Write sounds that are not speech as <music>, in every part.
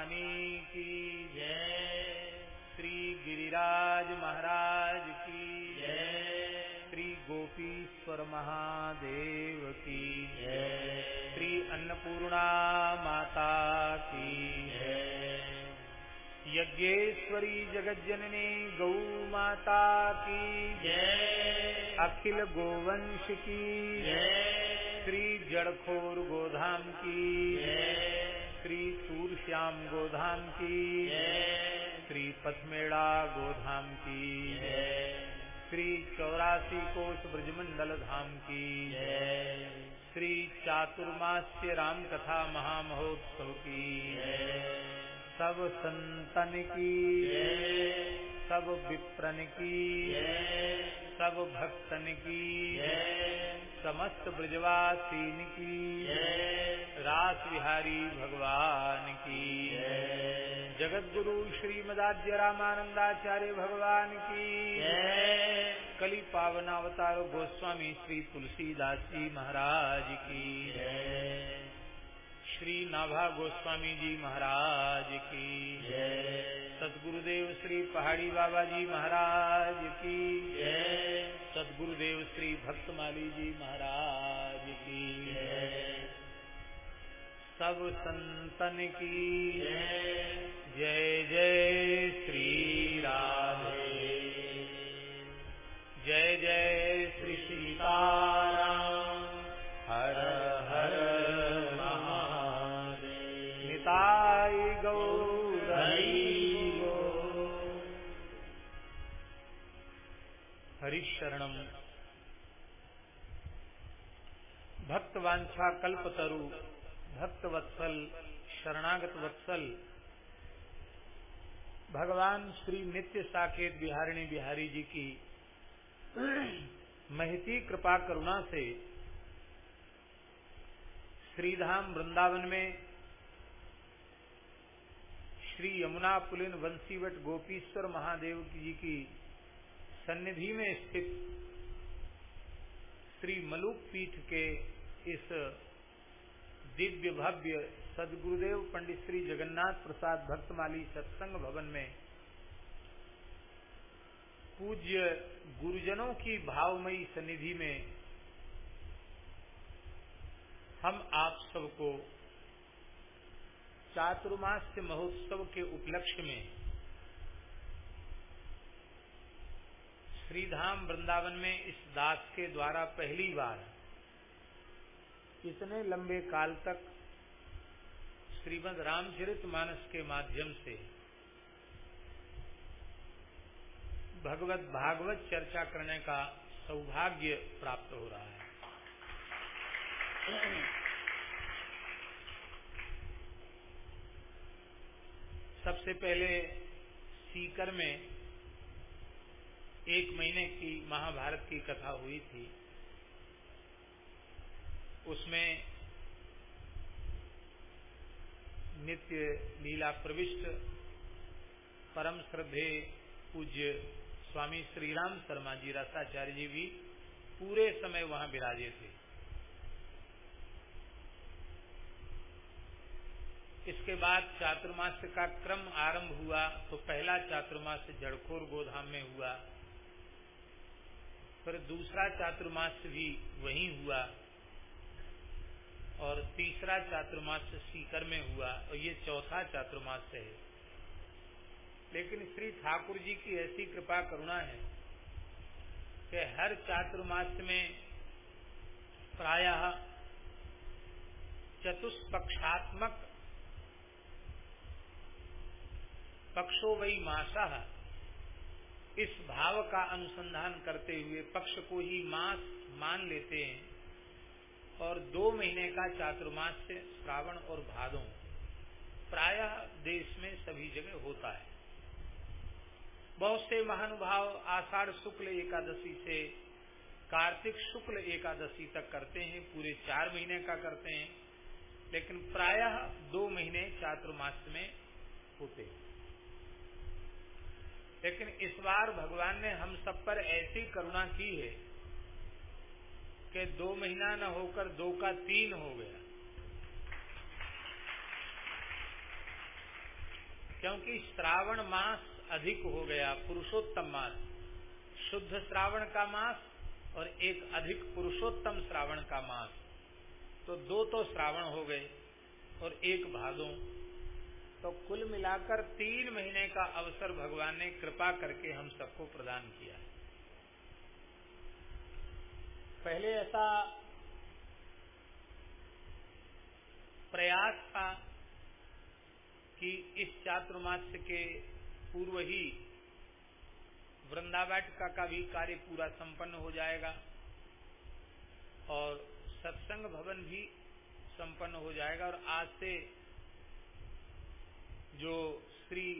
रानी की जय। श्री गिरिराज महाराज की जय। श्री गोपीश्वर महादेव की जय। श्री अन्नपूर्णा माता की जय। यज्ञेश्वरी जगज्जननी गौ माता की जय। अखिल गोवंश की जय। श्री जड़खोर गोधाम की श्री सूर श्याम गोधाम की श्री पथमेड़ा गोधाम की श्री चौरासी कोष ब्रजमंडल धाम की श्री चातुर्मास्य राम कथा महामहोत्सव की सब संतन की सब विप्रन की सब भक्तन की समस्त ब्रजवासीन की रास बिहारी भगवान की जगत गुरु श्रीमदाद्य रामानंदाचार्य भगवान की कली पावन अवतार गोस्वामी श्री तुलसीदास जी महाराज की श्री नाभा गोस्वामी जी महाराज की। सदगुरुदेव श्री पहाड़ी बाबा जी महाराज की। सदगुरुदेव श्री भक्तमाली जी महाराज की। सब संतन की। जय जय भक्त वांछा कल्प तरु भक्त वत्सल शरणागत वत्सल। भगवान श्री नित्य साकेत बिहारिणी बिहारी जी की महती कृपा करुणा से श्रीधाम वृंदावन में श्री यमुना पुलिन वंशीवट गोपीश्वर महादेव जी की सन्निधि में स्थित श्री मलुक पीठ के इस दिव्य भव्य सदगुरुदेव पंडित श्री जगन्नाथ प्रसाद भक्तमाली सत्संग भवन में पूज्य गुरुजनों की भावमयी सनिधि में हम आप सबको चातुर्मास्य महोत्सव के उपलक्ष्य में श्रीधाम वृंदावन में इस दास के द्वारा पहली बार इतने लंबे काल तक श्रीमद रामचरित मानस के माध्यम से भगवत भागवत चर्चा करने का सौभाग्य प्राप्त हो रहा है। सबसे पहले सीकर में एक महीने की महाभारत की कथा हुई थी। उसमें नित्य लीला प्रविष्ट, परम श्रद्धे पूज्य स्वामी श्रीराम शर्मा जी रसाचार्य जी भी पूरे समय वहाँ विराजे थे। इसके बाद चातुर्मास का क्रम आरंभ हुआ तो पहला चातुर्मास जड़खोर गोधाम में हुआ। फिर दूसरा चातुर्मास भी वही हुआ। और तीसरा चातुर्मास सीकर में हुआ, और ये चौथा चातुर्मास है। लेकिन श्री ठाकुर जी की ऐसी कृपा करुणा है कि हर चातुर्मास में प्रायः चतुष्पक्षात्मक पक्षो वही मासा इस भाव का अनुसंधान करते हुए पक्ष को ही मास मान लेते हैं। और दो महीने का चातुर्मास से श्रावण और भादों प्रायः देश में सभी जगह होता है। बहुत से महानुभाव आषाढ़ शुक्ल एकादशी से कार्तिक शुक्ल एकादशी तक करते हैं, पूरे चार महीने का करते हैं, लेकिन प्रायः दो महीने चातुर्मास में होते हैं। लेकिन इस बार भगवान ने हम सब पर ऐसी करुणा की है कि दो महीना न होकर दो का तीन हो गया। क्योंकि श्रावण मास अधिक हो गया, पुरुषोत्तम मास। शुद्ध श्रावण का मास और एक अधिक पुरुषोत्तम श्रावण का मास। तो दो तो श्रावण हो गए और एक भादों। तो कुल मिलाकर तीन महीने का अवसर भगवान ने कृपा करके हम सबको प्रदान किया पहले ऐसा प्रयास था कि इस चातुर्मास्य के पूर्व ही वृंदावाटिका का भी कार्य पूरा संपन्न हो जाएगा और सत्संग भवन भी संपन्न हो जाएगा। और आज से जो श्री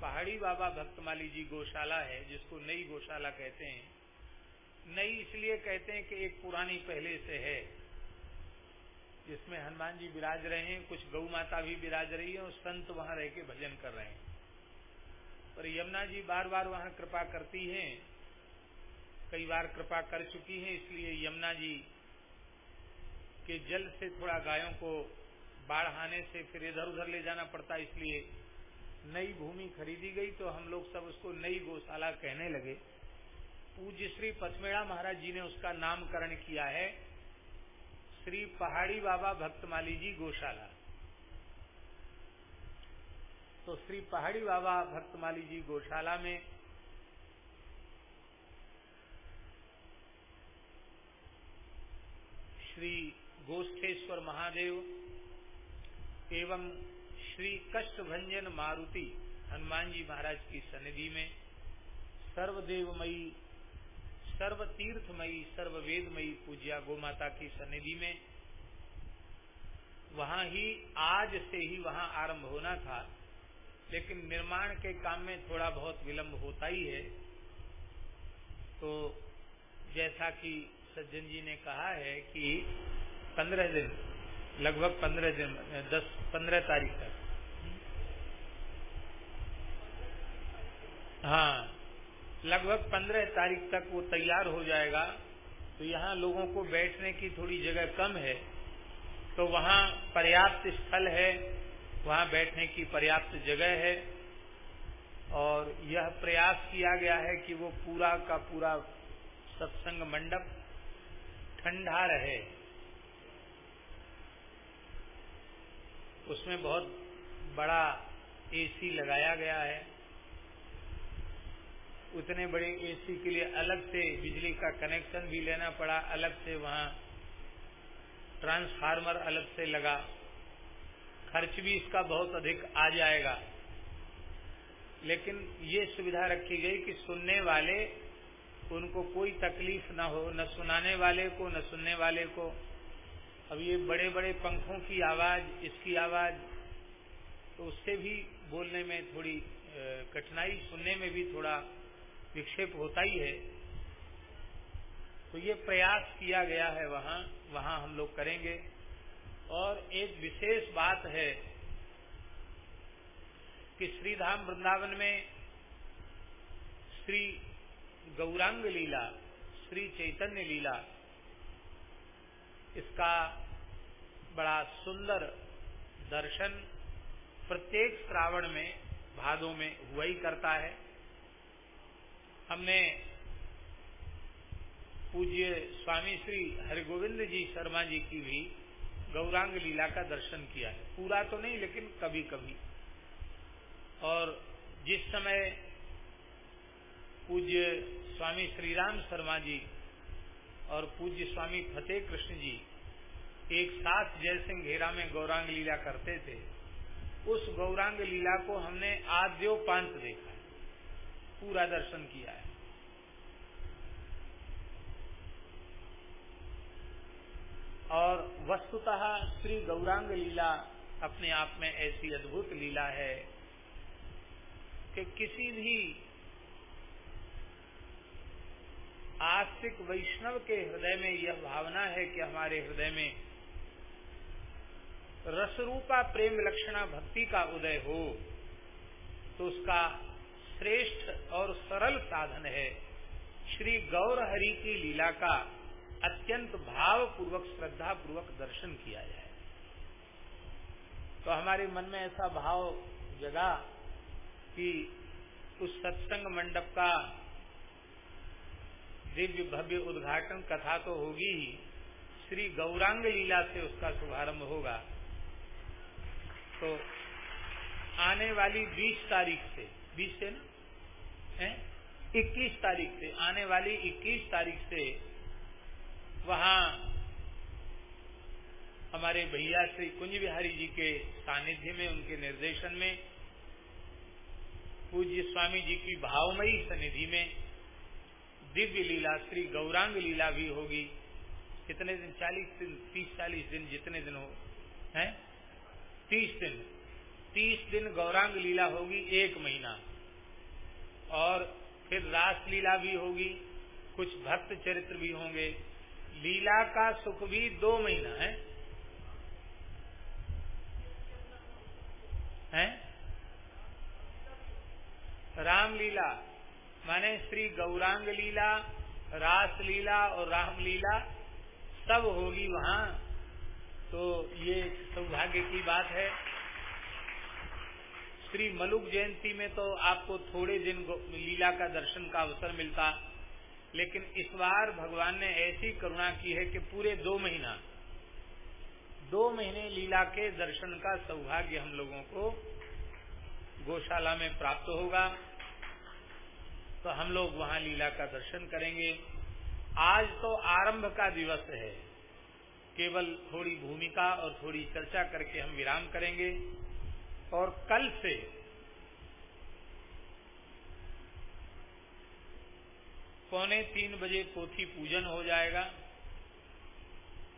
पहाड़ी बाबा भक्तमाली जी गौशाला है, जिसको नई गौशाला कहते हैं नई इसलिए कहते हैं कि एक पुरानी पहले से है, जिसमें हनुमान जी विराज रहे हैं, कुछ गौ माता भी विराज रही है और संत वहाँ रह के भजन कर रहे हैं। पर यमुना जी बार बार वहाँ कृपा करती हैं, कई बार कृपा कर चुकी हैं, इसलिए यमुना जी के जल से थोड़ा गायों को बाढ़ आने से फिर इधर उधर ले जाना पड़ता, इसलिए नई भूमि खरीदी गई तो हम लोग सब उसको नई गौशाला कहने लगे। पूज्य श्री पथमेड़ा महाराज जी ने उसका नामकरण किया है श्री पहाड़ी बाबा भक्तमाली जी गौशाला। तो श्री पहाड़ी बाबा भक्तमाली जी गौशाला में श्री गोष्ठेश्वर महादेव एवं श्री कष्टभंजन मारुति हनुमान जी महाराज की सनिधि में सर्वदेवमयी सर्व तीर्थमयी सर्व वेदमयी पूज्या गोमाता की सनिधि में। वहाँ ही, आज से ही वहाँ आरंभ होना था। लेकिन निर्माण के काम में थोड़ा बहुत विलंब होता ही है। तो जैसा कि सज्जन जी ने कहा है कि पंद्रह दिन, लगभग पंद्रह दिन, दस, पंद्रह तारीख तक। हाँ। लगभग पंद्रह तारीख तक वो तैयार हो जाएगा। तो यहाँ लोगों को बैठने की थोड़ी जगह कम है। तो वहाँ पर्याप्त स्थल है। वहाँ बैठने की पर्याप्त जगह है। और यह प्रयास किया गया है कि वो पूरा का पूरा सत्संग मंडप ठंडा रहे उसमें बहुत बड़ा एसी लगाया गया है। उतने बड़े एसी के लिए अलग से बिजली का कनेक्शन भी लेना पड़ा, अलग से वहाँ ट्रांसफार्मर अलग से लगा। खर्च भी इसका बहुत अधिक आ जाएगा। लेकिन ये सुविधा रखी गई कि सुनने वाले, उनको कोई तकलीफ़ न हो, न सुनाने वाले को, न सुनने वाले को। अब ये बड़े बड़े पंखों की आवाज़, इसकी आवाज़ तो उससे भी बोलने में थोड़ी कठिनाई, सुनने में भी थोड़ा विक्षेप होता ही है। तो ये प्रयास किया गया है वहाँ वहाँ हम लोग करेंगे। और एक विशेष बात है कि श्रीधाम वृंदावन में श्री गौरांग लीला, श्री चैतन्य लीला, इसका बड़ा सुंदर दर्शन प्रत्येक श्रावण में, भादों में हुआ ही करता है। हमने पूज्य स्वामी श्री हरिगोविंद जी शर्मा जी की भी गौरांग लीला का दर्शन किया है। पूरा तो नहीं, लेकिन कभी कभी और जिस समय पूज्य स्वामी श्री राम शर्मा जी और पूज्य स्वामी फतेह कृष्ण जी एक साथ जयसिंह घेरा में गौरांग लीला करते थे, उस गौरांग लीला को हमने आद्योपांत देखा। पूरा दर्शन किया है। और वस्तुतः श्री गौरांग लीला अपने आप में ऐसी अद्भुत लीला है कि किसी भी आस्तिक वैष्णव के हृदय में यह भावना है कि हमारे हृदय में रसरूपा प्रेम लक्षणा भक्ति का उदय हो तो उसका श्रेष्ठ और सरल साधन है। श्री गौर हरि की लीला का अत्यंत भाव पूर्वक श्रद्धा पूर्वक दर्शन किया जाए। तो हमारे मन में ऐसा भाव जगा कि उस सत्संग मंडप का दिव्य भव्य उद्घाटन कथा तो होगी ही। श्री गौरांग लीला से उसका शुभारंभ होगा। तो आने वाली 20 तारीख से 20 से ना? है 21 तारीख से, आने वाली 21 तारीख से वहाँ हमारे भैया श्री कुंज बिहारी जी के सानिध्य में, उनके निर्देशन में, पूज्य स्वामी जी की भावमयी सनिधि में दिव्य लीला, श्री गौरांग लीला भी होगी। कितने दिन? चालीस दिन, तीस चालीस दिन, जितने दिन हो, हैं? तीस दिन। तीस दिन गौरांग लीला होगी एक महीना। और फिर रास लीला भी होगी, कुछ भक्त चरित्र भी होंगे। लीला का सुख भी दो महीना है। हैं? रामलीला, माने श्री गौरांग लीला रास लीला और राम लीला सब होगी वहाँ। तो ये सौभाग्य की बात है। श्री मलुक जयंती में तो आपको थोड़े दिन लीला का दर्शन का अवसर मिलता। लेकिन इस बार भगवान ने ऐसी करुणा की है कि पूरे दो महीना, दो महीने लीला के दर्शन का सौभाग्य हम लोगों को गौशाला में प्राप्त होगा। तो हम लोग वहाँ लीला का दर्शन करेंगे। आज तो आरंभ का दिवस है। केवल थोड़ी भूमिका और थोड़ी चर्चा करके हम विराम करेंगे। और कल से पौने तीन बजे पोथी पूजन हो जाएगा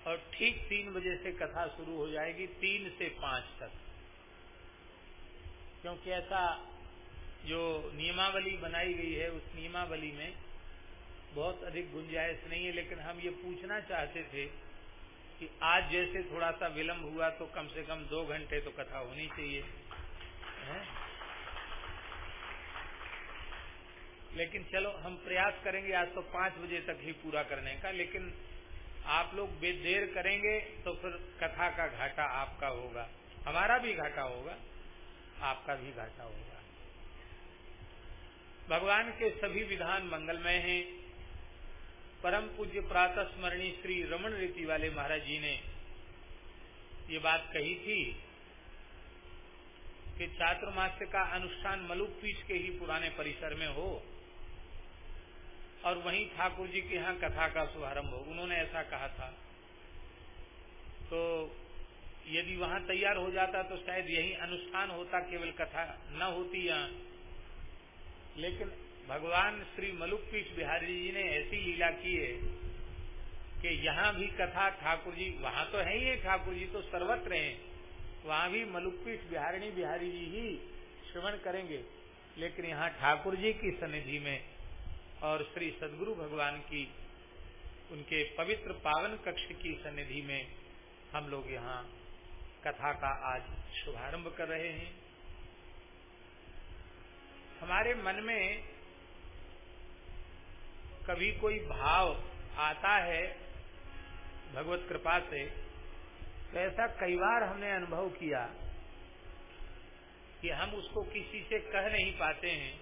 और ठीक तीन बजे से कथा शुरू हो जाएगी तीन से पाँच तक। क्योंकि ऐसा जो नियमावली बनाई गई है, उस नियमावली में बहुत अधिक गुंजाइश नहीं है, लेकिन हम ये पूछना चाहते थे कि आज जैसे थोड़ा सा विलंब हुआ तो कम से कम दो घंटे तो कथा होनी चाहिए। है? लेकिन चलो, हम प्रयास करेंगे आज तो पाँच बजे तक ही पूरा करने का, लेकिन आप लोग बेदेर करेंगे तो फिर कथा का घाटा आपका होगा। हमारा भी घाटा होगा, आपका भी घाटा होगा। भगवान के सभी विधान मंगलमय हैं। परम पूज्य प्रातः स्मरणी श्री रमन रीति वाले महाराज जी ने ये बात कही थी कि चातुर्मास्य का अनुष्ठान मलुक पीठ के ही पुराने परिसर में हो और वहीं ठाकुर जी के यहाँ कथा का शुभारंभ हो। उन्होंने ऐसा कहा था। तो यदि वहाँ तैयार हो जाता तो शायद यही अनुष्ठान होता, केवल कथा न होती यहाँ। लेकिन भगवान श्री मलुकपीठ बिहारी जी ने ऐसी लीला की है कि यहाँ भी कथा ठाकुर जी, वहाँ तो ही है ठाकुर जी तो सर्वत्र हैं। वहाँ भी मलुकपीठ बिहारिणी बिहारी जी ही श्रवण करेंगे। लेकिन यहाँ ठाकुर जी की सनिधि में और श्री सदगुरु भगवान की उनके पवित्र पावन कक्ष की सनिधि में हम लोग यहाँ कथा का आज शुभारंभ कर रहे हैं। हमारे मन में कभी कोई भाव आता है, भगवत कृपा से तो ऐसा कई बार हमने अनुभव किया कि हम उसको किसी से कह नहीं पाते हैं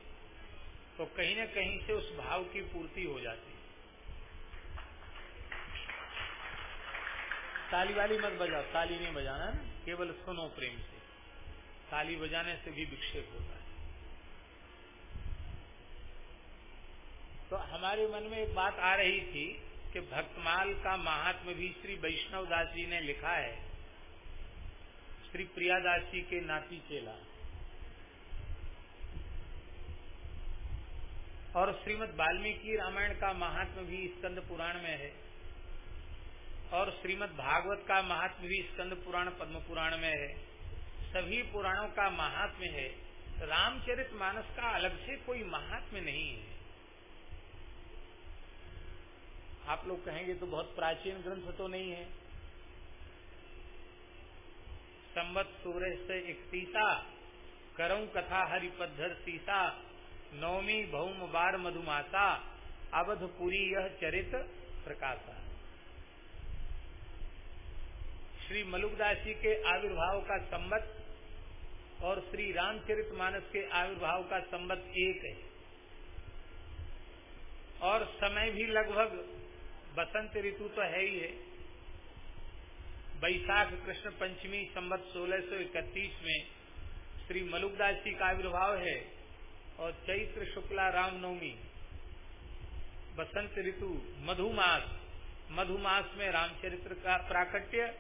तो कहीं न कहीं से उस भाव की पूर्ति हो जाती है। ताली वाली मत बजाओ, ताली नहीं बजाना ना, केवल सुनो प्रेम से। ताली बजाने से भी विक्षेप होता है। तो हमारे मन में एक बात आ रही थी कि भक्तमाल का महात्म भी श्री वैष्णव दास जी ने लिखा है। श्री प्रियादास जी के नाती चेला। और श्रीमद वाल्मीकि रामायण का महात्म भी स्कंद पुराण में है। और श्रीमद भागवत का महात्म भी स्कंद पुराण, पद्म पुराण में है। सभी पुराणों का महात्म्य है। रामचरित मानस का अलग से कोई महात्म्य नहीं है। आप लोग कहेंगे तो बहुत प्राचीन ग्रंथ तो नहीं है। संबत सूर्य से इकतीसा करऊ कथा हरिपद्धर सीसा नवमी भौम बार मधुमासा अवधपुरी यह चरित प्रकाशा। श्री मलुकदास जी के आविर्भाव का संबत और श्री रामचरित मानस के आविर्भाव का संबत एक है। और समय भी लगभग बसंत ऋतु तो है ही है। बैसाख कृष्ण पंचमी संबत 1631 में श्री मलुकदास जी का आविर्भाव है और चैत्र शुक्ला रामनवमी, बसंत ऋतु, मधुमास मधुमास में रामचरित्र का प्राकट्य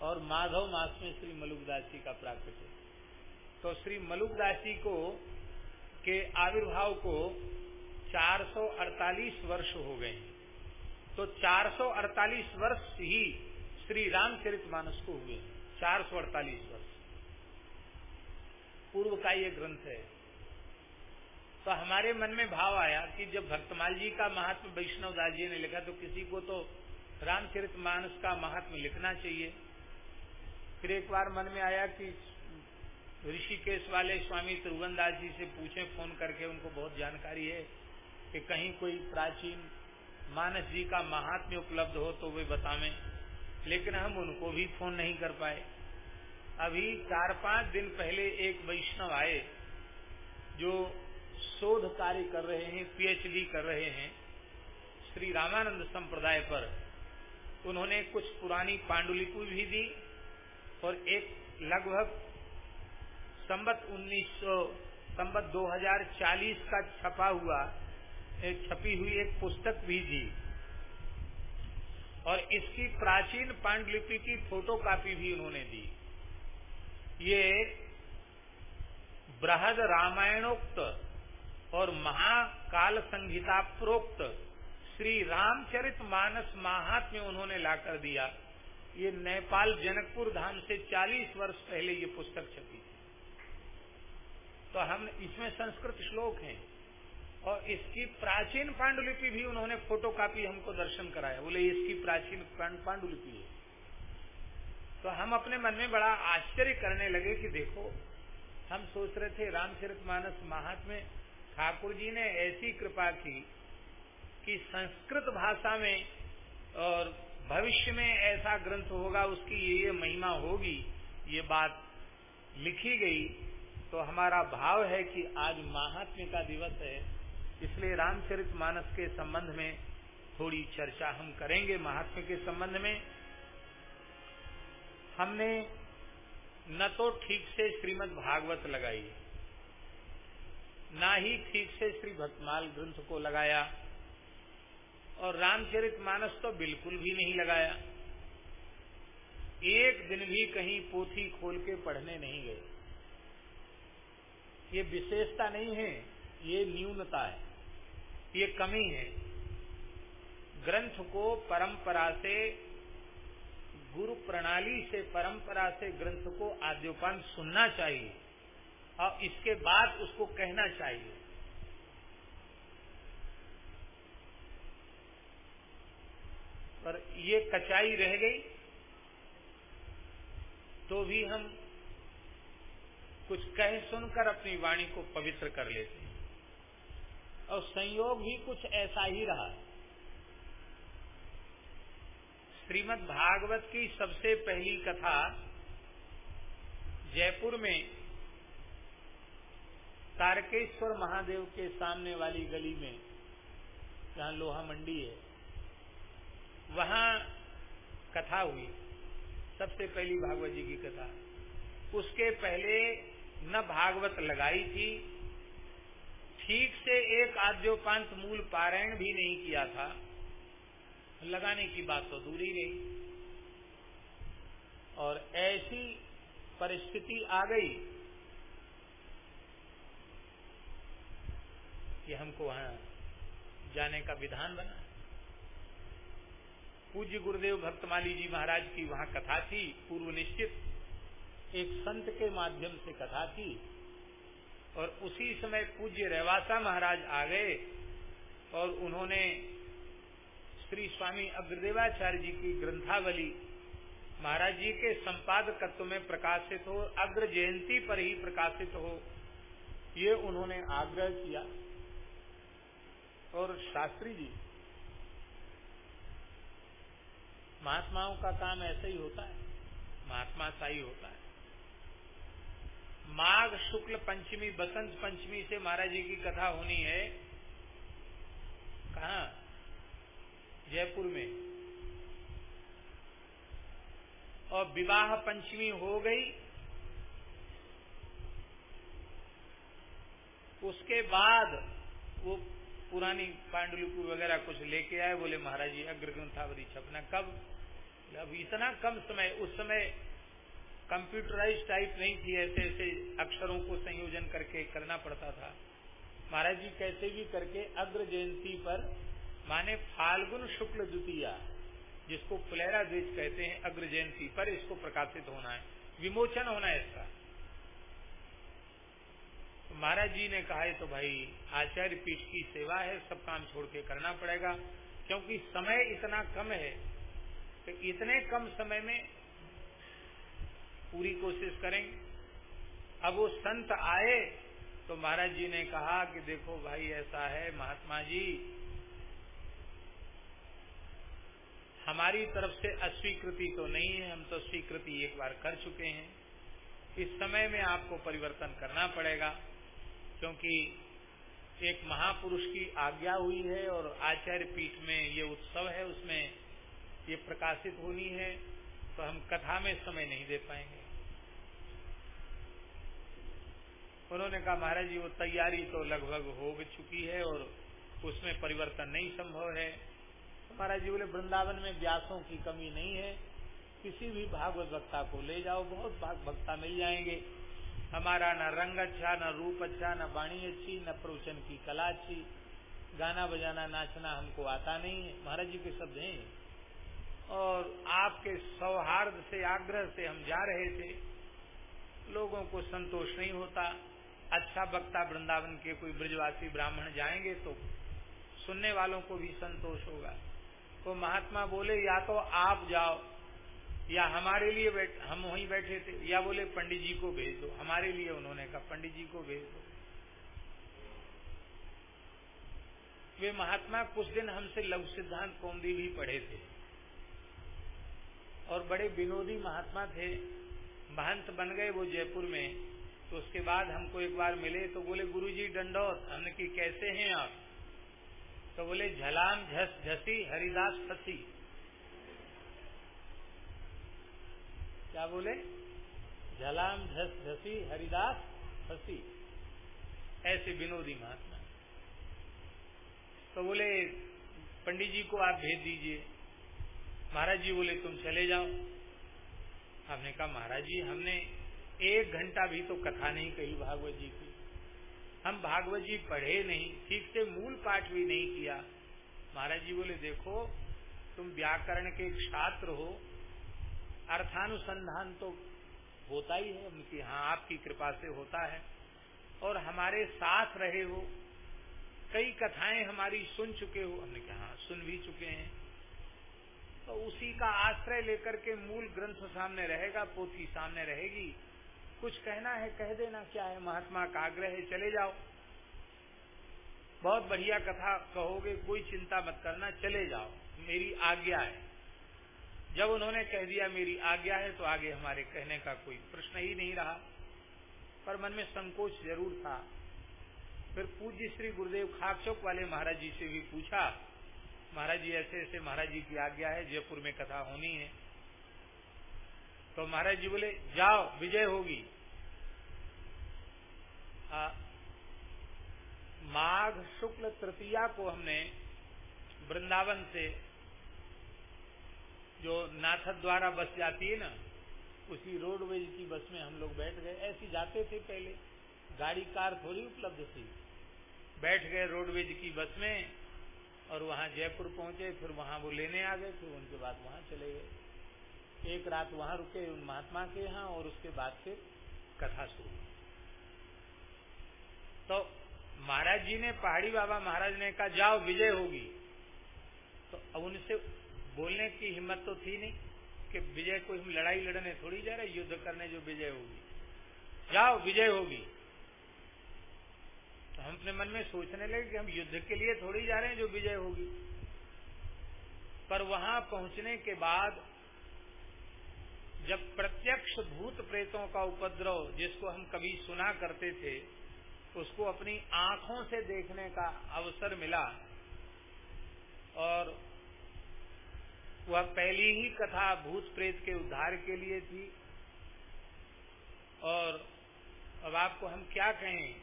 और माधव मास में श्री मलुकदास जी का प्राकट्य। तो श्री मलुकदास जी को, के आविर्भाव को 448 वर्ष हो गए तो 448 वर्ष ही श्री रामचरित मानस को हुए। चार सौ अड़तालीस वर्ष। पूर्व का ये ग्रंथ है। तो हमारे मन में भाव आया कि जब भक्तमाल जी का महात्मा वैष्णव दास जी ने लिखा तो किसी को तो रामचरित मानस का महात्मा लिखना चाहिए। फिर एक बार मन में आया कि ऋषिकेश वाले स्वामी त्रिभुवन दास जी से पूछे, फ़ोन करके उनको बहुत जानकारी है कि कहीं कोई प्राचीन मानस जी का महात्म्य उपलब्ध हो तो वे बतावे। लेकिन हम उनको भी फ़ोन नहीं कर पाए। अभी चार पाँच दिन पहले एक वैष्णव आए, जो शोध कार्य कर रहे हैं, पीएचडी कर रहे हैं, श्री रामानंद संप्रदाय पर। उन्होंने कुछ पुरानी पांडुलिपि भी दी और एक लगभग संबत 1900 संबत 2040 का छपा हुआ एक छपी हुई एक पुस्तक भी दी और इसकी प्राचीन पांडुलिपि की फ़ोटो कापी भी उन्होंने दी। ये बृहद रामायणोक्त और महाकाल संहिता प्रोक्त श्री रामचरित मानस महात्म्य उन्होंने लाकर दिया। ये नेपाल जनकपुर धाम से 40 वर्ष पहले ये पुस्तक छपी थी। तो हम इसमें संस्कृत श्लोक हैं। और इसकी प्राचीन पांडुलिपि भी उन्होंने फ़ोटो कापी हमको दर्शन कराया। बोले, इसकी प्राचीन पांडुलिपि है। तो हम अपने मन में बड़ा आश्चर्य करने लगे कि देखो, हम सोच रहे थे रामचरित मानस महात्म्य ठाकुर जी ने ऐसी कृपा की कि संस्कृत भाषा में और भविष्य में ऐसा ग्रंथ होगा, उसकी ये ये महिमा होगी, ये बात लिखी गई। तो हमारा भाव है कि आज महात्म्य का दिवस है। इसलिए रामचरित मानस के संबंध में थोड़ी चर्चा हम करेंगे महात्मा के संबंध में। हमने न तो ठीक से श्रीमद् भागवत लगाई, ना ही ठीक से श्री भक्तमाल ग्रंथ को लगाया, और रामचरित मानस तो बिल्कुल भी नहीं लगाया। एक दिन भी कहीं पोथी खोल के पढ़ने नहीं गए। ये विशेषता नहीं है ये न्यूनता है, ये कमी है। ग्रंथ को परंपरा से, गुरु प्रणाली से, परंपरा से ग्रंथ को आद्योपान सुनना चाहिए और इसके बाद उसको कहना चाहिए। पर ये कचाई रह गई तो भी हम कुछ कह सुनकर अपनी वाणी को पवित्र कर लेते हैं। और संयोग भी कुछ ऐसा ही रहा। श्रीमद् भागवत की सबसे पहली कथा जयपुर में तारकेश्वर महादेव के सामने वाली गली में, जहाँ लोहा मंडी है, वहाँ कथा हुई। सबसे पहली भागवत जी की कथा। उसके पहले न भागवत लगाई थी ठीक से एक आद्योपांत मूल पारायण भी नहीं किया था, लगाने की बात तो दूर ही गई और ऐसी परिस्थिति आ गई कि हमको वहाँ जाने का विधान बना। पूज्य गुरुदेव भक्तमाली जी महाराज की वहाँ कथा थी पूर्व निश्चित एक संत के माध्यम से कथा थी। और उसी समय पूज्य रेवासा महाराज आ गए और उन्होंने श्री स्वामी अग्रदेवाचार्य जी की ग्रंथावली महाराज जी के संपादकत्व में प्रकाशित हो, अग्र जयंती पर ही प्रकाशित हो, ये उन्होंने आग्रह किया। और शास्त्री जी, महात्माओं का काम ऐसे ही होता है, महात्मा शाही होता है। माघ शुक्ल पंचमी, बसंत पंचमी से महाराज जी की कथा होनी है। कहा? जयपुर में। और विवाह पंचमी हो गई। उसके बाद वो पुरानी पांडुलिपि वगैरह कुछ लेके आए, बोले, महाराज जी अग्र ग्रंथावधि छपना कब? अब इतना कम समय, उस समय कंप्यूटराइज टाइप नहीं थी, ऐसे ऐसे अक्षरों को संयोजन करके करना पड़ता था। महाराज जी कैसे भी करके अग्र जयंती पर, माने फाल्गुन शुक्ल द्वितीया, जिसको फुलेरा द्विज कहते हैं, अग्र जयंती पर इसको प्रकाशित होना है। विमोचन होना है इसका। तो महाराज जी ने कहा तो भाई आचार्य पीठ की सेवा है, सब काम छोड़ के करना पड़ेगा, क्योंकि समय इतना कम है तो इतने कम समय में पूरी कोशिश करेंगे अब वो संत आए तो महाराज जी ने कहा कि देखो भाई ऐसा है, महात्मा जी, हमारी तरफ़ से अस्वीकृति तो नहीं है, हम तो स्वीकृति एक बार कर चुके हैं। इस समय में आपको परिवर्तन करना पड़ेगा, क्योंकि एक महापुरुष की आज्ञा हुई है और आचार्य पीठ में ये उत्सव है, उसमें ये प्रकाशित होनी है तो हम कथा में समय नहीं दे पाएँगे। उन्होंने कहा, महाराज जी, वो तैयारी तो लगभग हो चुकी है और उसमें परिवर्तन नहीं संभव है। तो महाराज जी बोले, वृंदावन में व्यासों की कमी नहीं है। किसी भी भागवत वक्ता को ले जाओ, बहुत भाग वक्ता मिल जाएँगे। हमारा न रंग अच्छा न रूप अच्छा न वाणी अच्छी, न प्रवचन की कला अच्छी। गाना बजाना, नाचना हमको आता नहीं है। महाराज जी के शब्द हैं। और आपके सौहार्द से, आग्रह से हम जा रहे थे। लोगों को संतोष नहीं होता। अच्छा वक्ता वृंदावन के कोई ब्रजवासी ब्राह्मण जाएँगे तो सुनने वालों को भी संतोष होगा। तो महात्मा बोले, या तो आप जाओ, या हमारे लिए बैठ, हम वहीं बैठे थे। या बोले, पंडित जी को भेज दो, हमारे लिए उन्होंने कहा, पंडित जी को भेज दो। वे महात्मा कुछ दिन हमसे लघु सिद्धांत कौंदी भी पढ़े थे। और बड़े विनोदी महात्मा थे। महंत बन गए वो जयपुर में। तो उसके बाद हमको एक बार मिले तो बोले, गुरुजी डंडौत, हमने की कैसे हैं आप? तो बोले, झलाम झस झसी हरिदास फसी। क्या बोले? झलाम झस झसी हरिदास फसी। ऐसे विनोदी महात्मा। तो बोले, पंडित जी को आप भेज दीजिए। महाराज जी बोले, तुम चले जाओ। हमने कहा, महाराज जी, हमने एक घंटा भी तो कथा नहीं कही भागवत जी की। हम भागवत जी पढ़े नहीं, ठीक से मूल पाठ भी नहीं किया। महाराज जी बोले, देखो, तुम व्याकरण के छात्र हो। अर्थानुसंधान तो होता ही है। उनकी हाँ आपकी कृपा से होता है। और हमारे साथ रहे हो। कई कथाएँ हमारी सुन चुके हो। हमने कहा हाँ सुन भी चुके हैं। तो उसी का आश्रय लेकर के मूल ग्रंथ सामने रहेगा, पोथी सामने रहेगी। कुछ कहना है, कह देना क्या है, महात्मा का आग्रह है, चले जाओ। बहुत बढ़िया कथा कहोगे, कोई चिंता मत करना, चले जाओ, मेरी आज्ञा है। जब उन्होंने कह दिया, मेरी आज्ञा है तो आगे हमारे कहने का कोई प्रश्न ही नहीं रहा। पर मन में संकोच ज़रूर था। फिर पूज्य श्री गुरुदेव खाकचौक वाले महाराज जी से भी पूछा, महाराज जी ऐसे ऐसे महाराज जी की आज्ञा है, जयपुर में कथा होनी है। तो महाराज जी बोले, जाओ, विजय होगी. माघ शुक्ल तृतीया को हमने वृंदावन से जो नाथ द्वारा बस जाती है ना, उसी रोडवेज़ की बस में हम लोग बैठ गए। ऐसी जाते थे पहले। गाड़ी, कार थोड़ी उपलब्ध थी। बैठ गए रोडवेज़ की बस में और वहाँ जयपुर पहुँचे, फिर वहाँ वो लेने आ गए, फिर उनके बाद वहाँ चले गए। एक रात वहाँ रुके उन महात्मा के यहाँ और उसके बाद फिर कथा शुरू तो महाराज जी ने, पहाड़ी बाबा महाराज ने कहा, जाओ, विजय होगी। तो अब उनसे बोलने की हिम्मत तो थी नहीं कि विजय को हम लड़ाई लड़ने थोड़ी जा रहे, युद्ध करने जो विजय होगी। जाओ, विजय होगी। तो हम अपने मन में सोचने लगे कि हम युद्ध के लिए थोड़ी जा रहे हैं जो विजय होगी। पर वहाँ पहुँचने के बाद जब प्रत्यक्ष भूत प्रेतों का उपद्रव जिसको हम कभी सुना करते थे उसको अपनी आँखों से देखने का अवसर मिला। और वह पहली ही कथा भूत प्रेत के उद्धार के लिए थी। और अब आपको हम क्या कहें?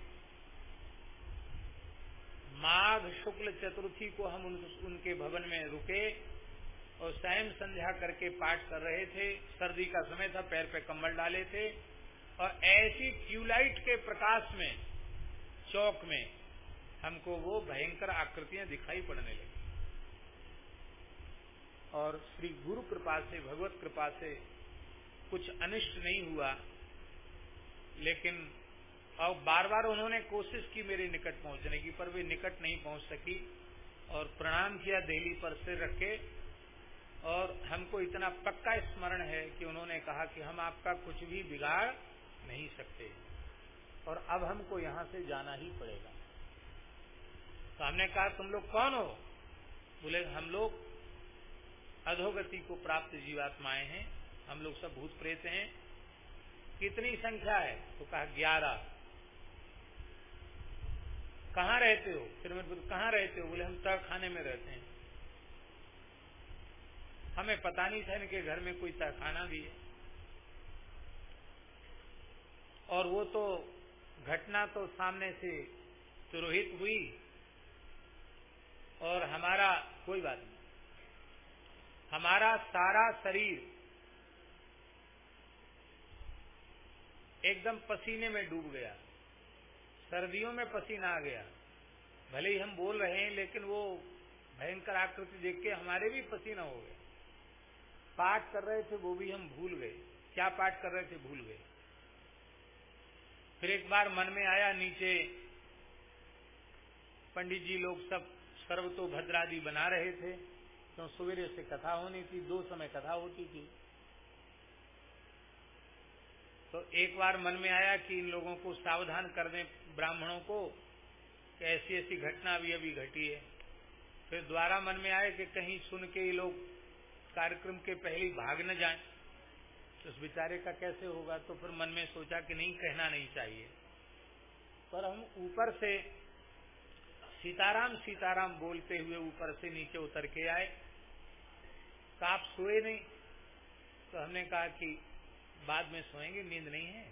माघ शुक्ल चतुर्थी को हम उन, उनके भवन में रुके। और स्वयं संध्या करके पाठ कर रहे थे। सर्दी का समय था, पैर पे कम्बल डाले थे। और ऐसी ट्यूबलाइट के प्रकाश में, चौक में, हमको वो भयंकर आकृतियाँ दिखाई पड़ने लगी। और श्री गुरु कृपा से, भगवत कृपा से कुछ अनिष्ट नहीं हुआ। लेकिन और बार बार उन्होंने कोशिश की मेरे निकट पहुँचने की, पर वे निकट नहीं पहुँच सकी। और प्रणाम किया दिल्ली पर सिर रखे और हमको इतना पक्का स्मरण है कि उन्होंने कहा कि हम आपका कुछ भी बिगाड़ नहीं सकते। और अब हमको यहाँ से जाना ही पड़ेगा। तो हमने कहा, तुम लोग कौन हो? बोले, हम लोग अधोगति को प्राप्त जीवात्माएँ हैं। हम लोग सब भूत प्रेत हैं। कितनी संख्या है? तो कहा, ग्यारह। कहाँ रहते हो? फिर मैं कहाँ रहते हो? बोले, हम तह खाने में रहते हैं। हमें पता नहीं था इनके घर में कोई तहखाना भी है। और वो तो घटना तो सामने से तुरोहित हुई और हमारा कोई बात नहीं। हमारा सारा शरीर एकदम पसीने में डूब गया, सर्दियों में पसीना आ गया। भले ही हम बोल रहे हैं, लेकिन वो भयंकर आकृति देख के हमारे भी पसीना हो गए पाठ कर रहे थे, वो भी हम भूल गए। क्या पाठ कर रहे थे, भूल गए। फिर एक बार मन में आया नीचे, पंडित जी लोग सब सर्व तो भद्रादि बना रहे थे। तो सवेरे से कथा होनी थी, दो समय कथा होती थी। तो एक बार मन में आया कि इन लोगों को सावधान कर दें ब्राह्मणों को, कि ऐसी ऐसी घटना अभी अभी घटी है। फिर द्वारा मन में आया कि कहीं सुन के ये लोग कार्यक्रम के पहले भाग न जाए तो उस बेचारे का कैसे होगा? तो फिर मन में सोचा कि नहीं, कहना नहीं चाहिए। पर हम ऊपर से सीताराम सीताराम बोलते हुए ऊपर से नीचे उतर के आए। तो आप सोए नहीं तो हमने कहा कि बाद में सोएँगे, नींद नहीं है।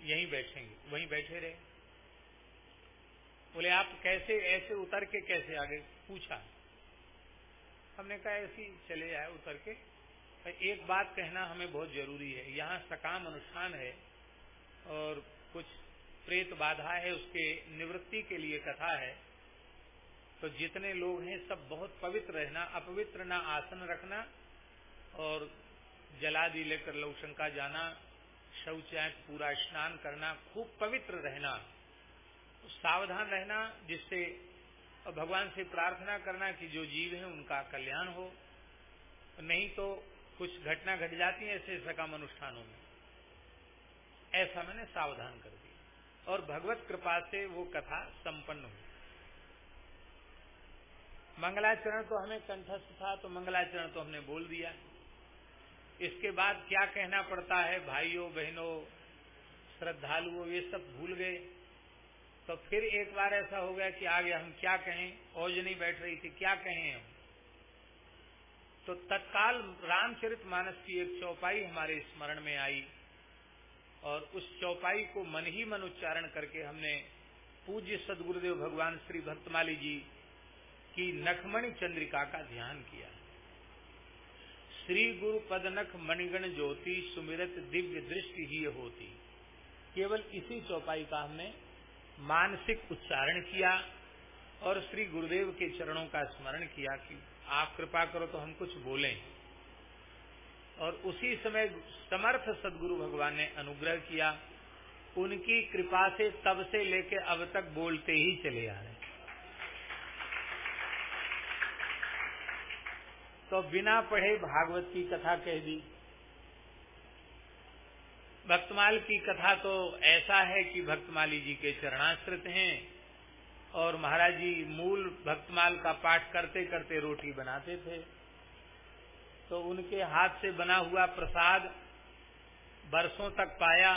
यहीं बैठेंगे, वहीं बैठे रहे। बोले, आप कैसे, ऐसे उतर के कैसे आगे पूछा। हमने कहा ऐसी चले जाए उतर के। एक बात कहना हमें बहुत ज़रूरी है। यहाँ सकाम अनुष्ठान है और कुछ प्रेत बाधा है, उसके निवृत्ति के लिए कथा है। तो जितने लोग हैं, सब बहुत पवित्र रहना, अपवित्र ना आसन रखना और जलादि लेकर लौशंका जाना शौचाय पूरा स्नान करना, खूब पवित्र रहना, सावधान रहना, जिससे भगवान से प्रार्थना करना कि जो जीव है उनका कल्याण हो। नहीं तो कुछ घटना घट जाती है ऐसे सकाम अनुष्ठानों में। ऐसा मैंने सावधान कर दिया। और भगवत कृपा से वो कथा संपन्न हुई। मंगलाचरण तो हमें कंठस्थ था तो मंगलाचरण तो हमने बोल दिया। इसके बाद क्या कहना पड़ता है, भाइयों, बहनों, श्रद्धालुओं, ये सब भूल गए। तो फिर एक बार ऐसा हो गया कि आगे हम क्या कहें? ओज नहीं बैठ रही थी, क्या कहें हम? तो तत्काल रामचरित मानस की एक चौपाई हमारे स्मरण में आई और उस चौपाई को मन ही मन उच्चारण करके हमने पूज्य सदगुरुदेव भगवान श्री भक्तमाली जी की नखमणि चंद्रिका का ध्यान किया। श्री गुरु पदनख मणिगण ज्योति सुमिरत दिव्य दृष्टि ही होती। केवल इसी चौपाई का हमने मानसिक उच्चारण किया और श्री गुरुदेव के चरणों का स्मरण किया कि आप कृपा करो तो हम कुछ बोलें। और उसी समय समर्थ सदगुरु भगवान ने अनुग्रह किया। उनकी कृपा से तब से लेके अब तक बोलते ही चले आ रहे तो बिना पढ़े भागवत की कथा कह दी। भक्तमाल की कथा तो ऐसा है कि भक्तमाली जी के चरणाश्रित हैं और महाराज जी मूल भक्तमाल का पाठ करते करते रोटी बनाते थे। तो उनके हाथ से बना हुआ प्रसाद बरसों तक पाया।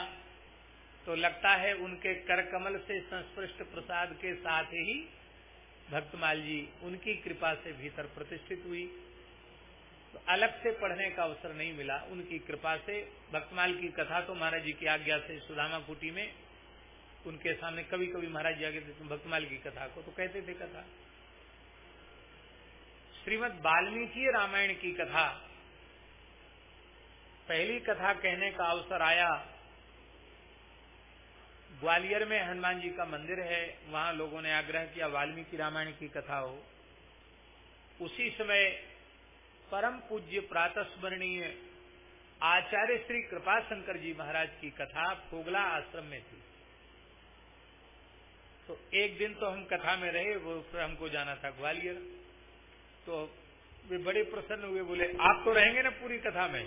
तो लगता है उनके कर कमल से संस्पृष्ट प्रसाद के साथ ही भक्तमाल जी उनकी कृपा से भीतर प्रतिष्ठित हुई। तो अलग से पढ़ने का अवसर नहीं मिला। उनकी कृपा से भक्तमाल की कथा तो महाराज जी की आज्ञा से सुदामा कुटी में उनके सामने कभी कभी महाराज जी आगे थे भक्तमाल की कथा को तो कहते थे कथा। श्रीमद वाल्मीकि रामायण की कथा। पहली कथा कहने का अवसर आया। ग्वालियर में हनुमान जी का मंदिर है, वहाँ लोगों ने आग्रह किया वाल्मीकि रामायण की कथा हो। उसी समय परम पूज्य प्रातस्मरणीय आचार्य श्री कृपा शंकर जी महाराज की कथा फोगला आश्रम में थी। तो एक दिन तो हम कथा में रहे, वो फिर हमको जाना था ग्वालियर। तो वे बड़े प्रसन्न हुए, बोले, आप तो रहेंगे ना पूरी कथा में?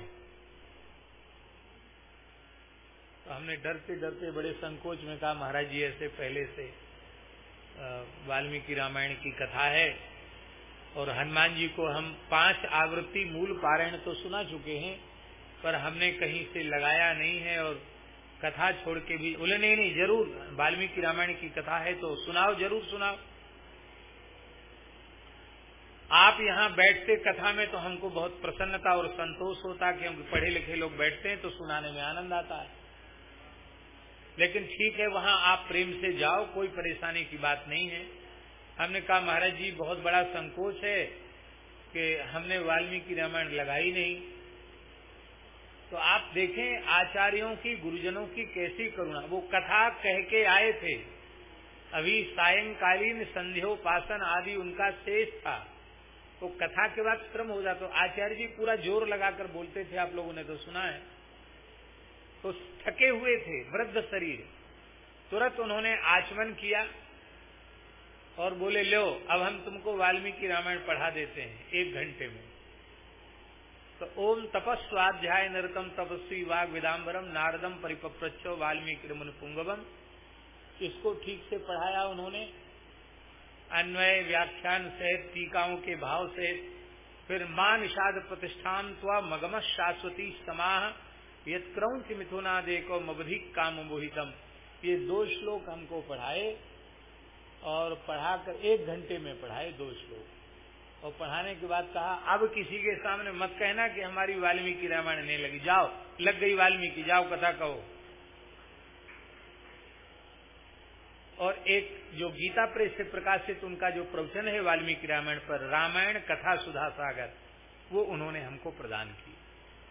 तो हमने डरते डरते बड़े संकोच में कहा, महाराज जी, ऐसे पहले से वाल्मीकि रामायण की कथा है और हनुमान जी को हम पाँच आवृत्ति मूल पारायण तो सुना चुके हैं, पर हमने कहीं से लगाया नहीं है और कथा छोड़ के भी, बोले, नहीं नहीं, ज़रूर, वाल्मीकि रामायण की कथा है तो सुनाओ, ज़रूर सुनाओ। आप यहाँ बैठते कथा में तो हमको बहुत प्रसन्नता और संतोष होता कि हम पढ़े लिखे लोग बैठते हैं तो सुनाने में आनंद आता है। लेकिन ठीक है, वहाँ आप प्रेम से जाओ, कोई परेशानी की बात नहीं है। हमने कहा, महाराज जी, बहुत बड़ा संकोच है कि हमने वाल्मीकि रामायण लगाई नहीं। तो आप देखें, आचार्यों की, गुरुजनों की कैसी करुणा। वो कथा कह के आए थे। अभी सायंकालीन संध्योपासन आदि उनका शेष था। तो कथा के बाद श्रम हो जाता। तो आचार्य जी पूरा ज़ोर लगाकर बोलते थे, आप लोगों ने तो सुना है। तो थके हुए थे, वृद्ध शरीर। तुरंत उन्होंने आचमन किया। और बोले, लो, अब हम तुमको वाल्मीकि रामायण पढ़ा देते हैं, एक घंटे में। तो ओम तपस्वाध्याय नरतम तपस्वी वाग विदाम्बरम नारदम परिपप्रच्छो वाल्मीकि मुन पुंगवम। इसको ठीक से पढ़ाया उन्होंने। अन्वय व्याख्यान सहित टीकाओं के भाव से फिर माँ निषाद प्रतिष्ठान मगम शाश्वती समाह यद मिथुना देखो मबधिक काम मोहितम ये दो श्लोक हमको पढ़ाए। और पढ़ाकर एक घंटे में पढ़ाए दो श्लोक। और पढ़ाने के बाद कहा, अब किसी के सामने मत कहना कि हमारी वाल्मीकि रामायण नहीं लगी। जाओ, लग गई वाल्मीकि, जाओ, कथा कहो। और एक जो गीता प्रेस से प्रकाशित, उनका जो प्रवचन है वाल्मीकि रामायण पर, रामायण कथा सुधा सागर, वो उन्होंने हमको प्रदान की।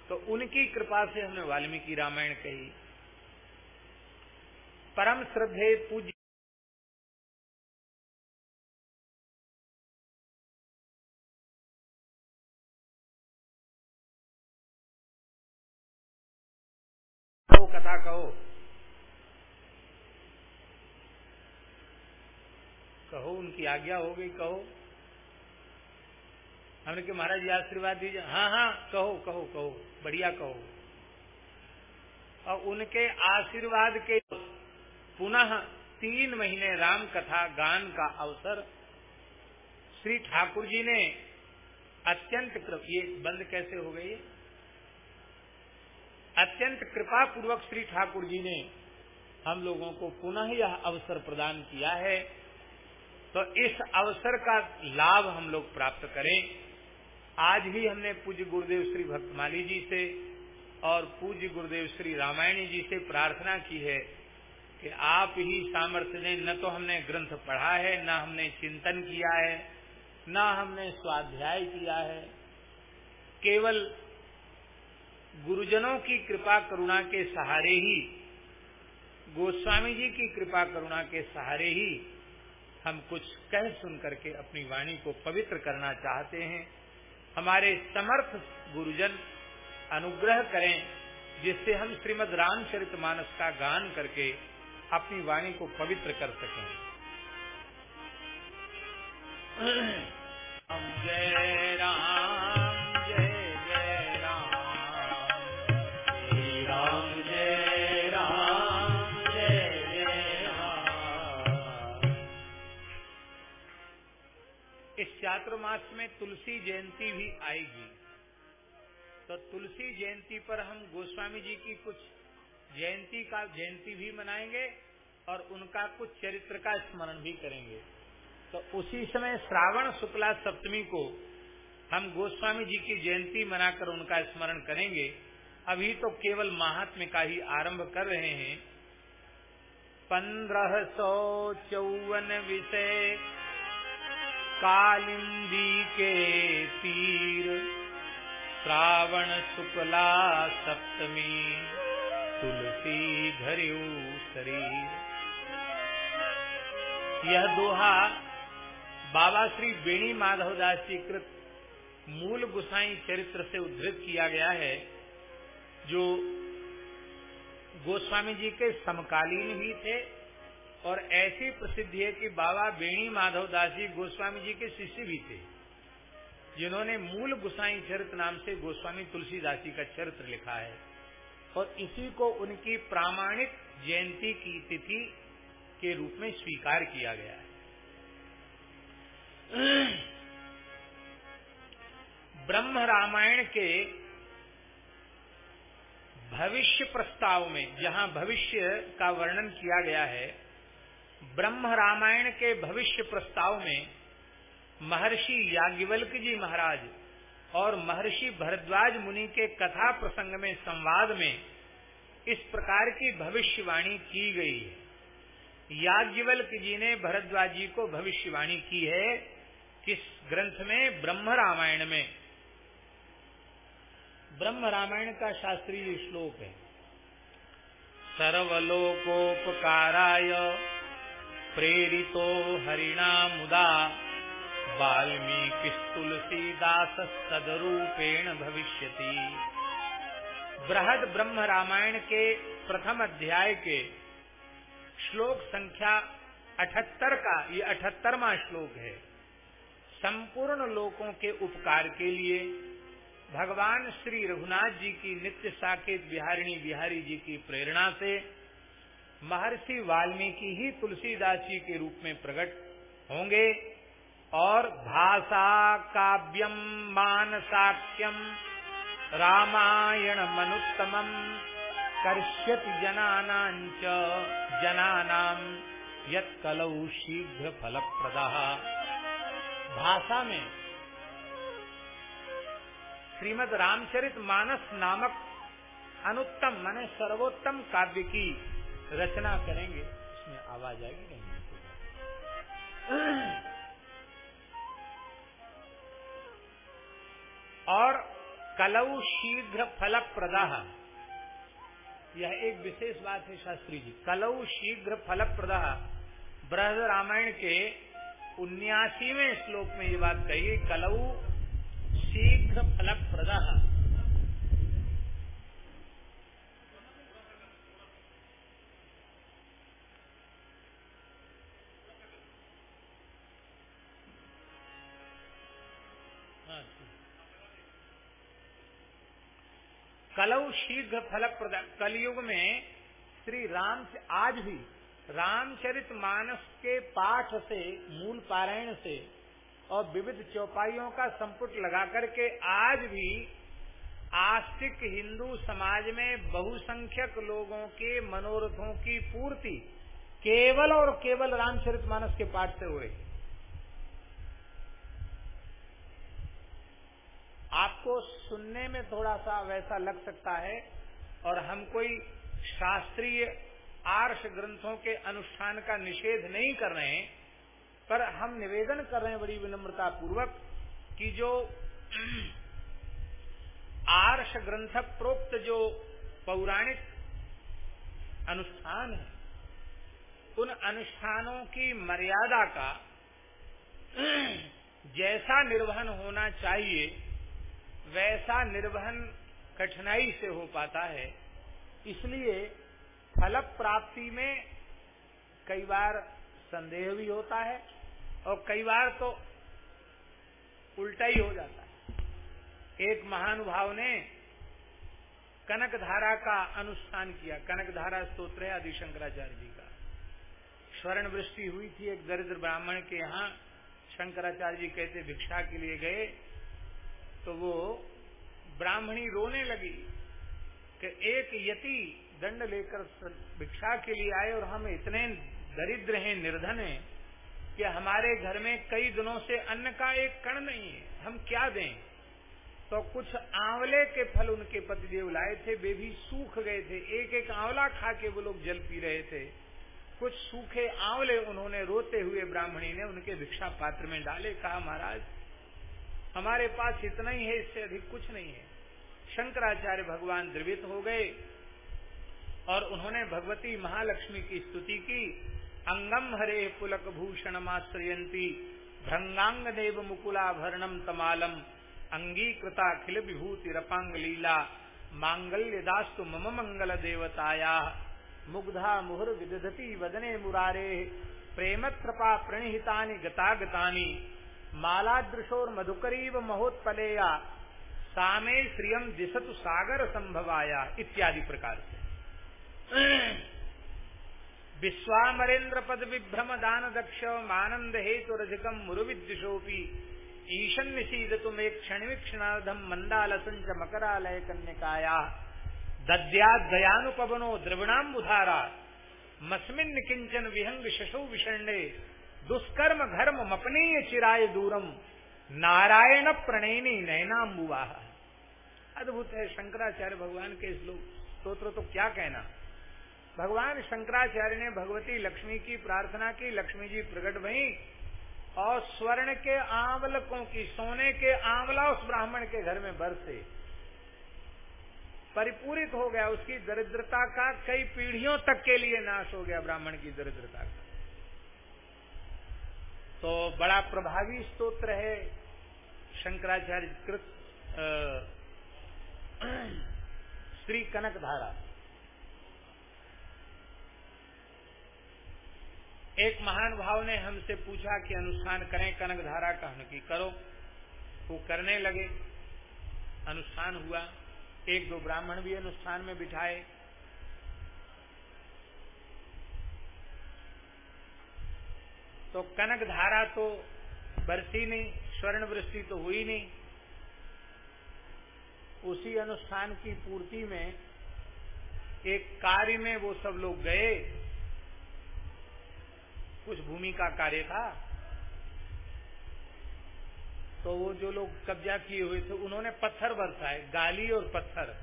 तो उनकी कृपा से हमने वाल्मीकि रामायण कही। परम श्रद्धे पूज्य कथा कहो। कहो, उनकी आज्ञा हो गई, कहो। हमने कि महाराज जी आशीर्वाद दीजिए। हाँ हाँ कहो कहो कहो, बढ़िया कहो। और उनके आशीर्वाद के पुनः तीन महीने राम कथा गान का अवसर श्री ठाकुर जी ने अत्यंत ये बंद कैसे हो गई? अत्यंत कृपा पूर्वक श्री ठाकुर जी ने हम लोगों को पुनः यह अवसर प्रदान किया है। तो इस अवसर का लाभ हम लोग प्राप्त करें। आज ही हमने पूज्य गुरुदेव श्री भक्तमाली जी से और पूज्य गुरुदेव श्री रामायणी जी से प्रार्थना की है कि आप ही सामर्थ्य दें। न तो हमने ग्रंथ पढ़ा है, न हमने चिंतन किया है, न हमने स्वाध्याय किया है। केवल गुरुजनों की कृपा करुणा के सहारे ही, गोस्वामी जी की कृपा करुणा के सहारे ही हम कुछ कह सुन करके अपनी वाणी को पवित्र करना चाहते हैं। हमारे समर्थ गुरुजन, अनुग्रह करें, जिससे हम श्रीमद रामचरित मानस का गान करके अपनी वाणी को पवित्र कर सकें। जय राम। चातुर्मास में तुलसी जयंती भी आएगी। तो तुलसी जयंती पर हम गोस्वामी जी की कुछ जयंती का जयंती भी मनाएँगे और उनका कुछ चरित्र का स्मरण भी करेंगे। तो उसी समय श्रावण शुक्ला सप्तमी को हम गोस्वामी जी की जयंती मनाकर उनका स्मरण करेंगे। अभी तो केवल महात्म्य का ही आरंभ कर रहे हैं। पंद्रह सौ चौवन विषय कालिंदी के तीर, श्रावण शुक्ला सप्तमी, तुलसी धरियु शरीर यह दोहा बाबा श्री बेणी माधवदास जी कृत मूल गुसाई चरित्र से उद्धृत किया गया है, जो गोस्वामी जी के समकालीन भी थे। और ऐसी प्रसिद्धि है कि बाबा बेणी माधव दास जी गोस्वामी जी के शिष्य भी थे, जिन्होंने मूल गुसाई चरित्र नाम से गोस्वामी तुलसीदास जी का चरित्र लिखा है। और इसी को उनकी प्रामाणिक जयंती की तिथि के रूप में स्वीकार किया गया है। ब्रह्म रामायण के भविष्य प्रस्ताव में, जहाँ भविष्य का वर्णन किया गया है ब्रह्म रामायण के भविष्य प्रस्ताव में महर्षि याज्ञवल्क जी महाराज और महर्षि भरद्वाज मुनि के कथा प्रसंग में, संवाद में इस प्रकार की भविष्यवाणी की गई है। याज्ञवल्क जी ने भरद्वाज जी को भविष्यवाणी की है किस ग्रंथ में? ब्रह्म रामायण में। ब्रह्म रामायण का शास्त्रीय श्लोक है। सर्वलोकोपकाराय प्रेरितो हरिणा मुदा। वाल्मीकिुलसीदास सदरूपेण भविष्यति। बृहद ब्रह्म रामायण के प्रथम अध्याय के श्लोक संख्या अठहत्तर का, ये अठहत्तरवा श्लोक है। संपूर्ण लोकों के उपकार के लिए भगवान श्री रघुनाथ जी की नित्य साकेत बिहारिणी बिहारी जी की प्रेरणा से महर्षि वाल्मीकि ही तुलसीदास जी के रूप में प्रकट होंगे और भाषा काव्यम मानसाख्यम रामायण मनुत्तमम कर्ष्यति जनानांच जनानाम यत कलऊ शीघ्र फलप्रदा भाषा में श्रीमद रामचरित मानस नामक अनुत्तम, माने सर्वोत्तम काव्य की रचना करेंगे इसमें आवाज़ आएगी, नहीं और कलऊ शीघ्र फल प्रदाह यह एक विशेष बात है शास्त्री जी। कलऊ शीघ्र फल प्रदाह बृहद रामायण के उन्यासीवें श्लोक में ये बात कही कलऊ शीघ्र फल कलऊ शीघ्र फलप्रद कलयुग में श्री राम से आज भी रामचरित मानस के पाठ से, मूल पारायण से और विविध चौपाइयों का संपुट लगा करके आज भी आस्तिक हिंदू समाज में बहुसंख्यक लोगों के मनोरथों की पूर्ति केवल और केवल रामचरितमानस के पाठ से हो रही। आपको सुनने में थोड़ा सा वैसा लग सकता है और हम कोई शास्त्रीय आर्ष ग्रंथों के अनुष्ठान का निषेध नहीं कर रहे हैं, पर हम निवेदन कर रहे हैं बड़ी विनम्रता पूर्वक कि जो <clears throat> आर्ष ग्रंथ प्रोक्त जो पौराणिक अनुष्ठान है, उन अनुष्ठानों की मर्यादा का <clears throat> जैसा निर्वहन होना चाहिए वैसा निर्वहन कठिनाई से हो पाता है। इसलिए फल प्राप्ति में कई बार संदेह भी होता है और कई बार तो उल्टा ही हो जाता है। एक महानुभाव ने कनक धारा का अनुष्ठान किया। कनक धारा स्त्रोत्र है आदि शंकराचार्य जी का। स्वर्ण वृष्टि हुई थी एक दरिद्र ब्राह्मण के यहाँ। शंकराचार्य जी कहते भिक्षा के लिए गए। तो वो ब्राह्मणी रोने लगी कि एक यति दंड लेकर भिक्षा के लिए आए और हम इतने दरिद्र हैं, निर्धन हैं कि हमारे घर में कई दिनों से अन्न का एक कण नहीं है। हम क्या दें? तो कुछ आंवले के फल उनके पतिदेव लाए थे, वे भी सूख गए थे। एक एक आंवला खा के वो लोग जल पी रहे थे। कुछ सूखे आंवले उन्होंने रोते हुए ब्राह्मणी ने उनके भिक्षा पात्र में डाले। कहा, महाराज हमारे पास इतना ही है, इससे अधिक कुछ नहीं है। शंकराचार्य भगवान द्रवित हो गए और उन्होंने भगवती महालक्ष्मी की स्तुति की। अंगम हरे पुलक भूषण माश्रयंती भ्रंगांग देव मुकुलाभरणम तमालम अंगीकृता खिल विभूति रपांग लीला मांगल्य दास्तु मम मंगल देवताया, मुग्धा मुहुर विदधती वदने मुरारे, प्रेम कृपा प्रणिहिता गतागतानि मालादृशोर मधुकरीव महोत्पलेया, सामे श्रियम दिशतु सागर संभवाया, इत्यादि प्रकार से। विश्वामरेन्द्र पद विभ्रम दान दक्ष मानंद हेतु रजकम मुरुविद्विषोपी ईशन निषीदतु मे क्षणिवीक्षणार्धम मंदालसंच मकरालय कन्यकाया दद्याद दयानुपवनो द्रविणाम्बुधारा, मस्मिन किंचन विहंग शशो विषण्डे दुष्कर्म घर्म मपनीय चिराय दूरम। नारायण प्रणयनी नैनाम्बुआ अद्भुत है, शंकराचार्य भगवान के श्लोक। स्त्रोत्र तो क्या कहना? भगवान शंकराचार्य ने भगवती लक्ष्मी की प्रार्थना की, लक्ष्मी जी प्रकट भई, और स्वर्ण के आंवलकों की, सोने के आंवला उस ब्राह्मण के घर में बरसे। परिपूरित हो गया, उसकी दरिद्रता का कई पीढ़ियों तक के लिए नाश हो गया ब्राह्मण की दरिद्रता का। तो बड़ा प्रभावी स्तोत्र है शंकराचार्य कृत श्री कनक धारा एक महान भाव ने हमसे पूछा कि अनुष्ठान करें कनक धारा का हम की करो। वो करने लगे। अनुष्ठान हुआ। एक दो ब्राह्मण भी अनुष्ठान में बिठाए। तो कनक धारा तो बरसी नहीं, स्वर्ण वृष्टि तो हुई नहीं। उसी अनुष्ठान की पूर्ति में एक कार्य में वो सब लोग गए। कुछ भूमि का कार्य था। तो वो जो लोग कब्जा किए हुए थे, उन्होंने पत्थर बरसाए, गाली और पत्थर।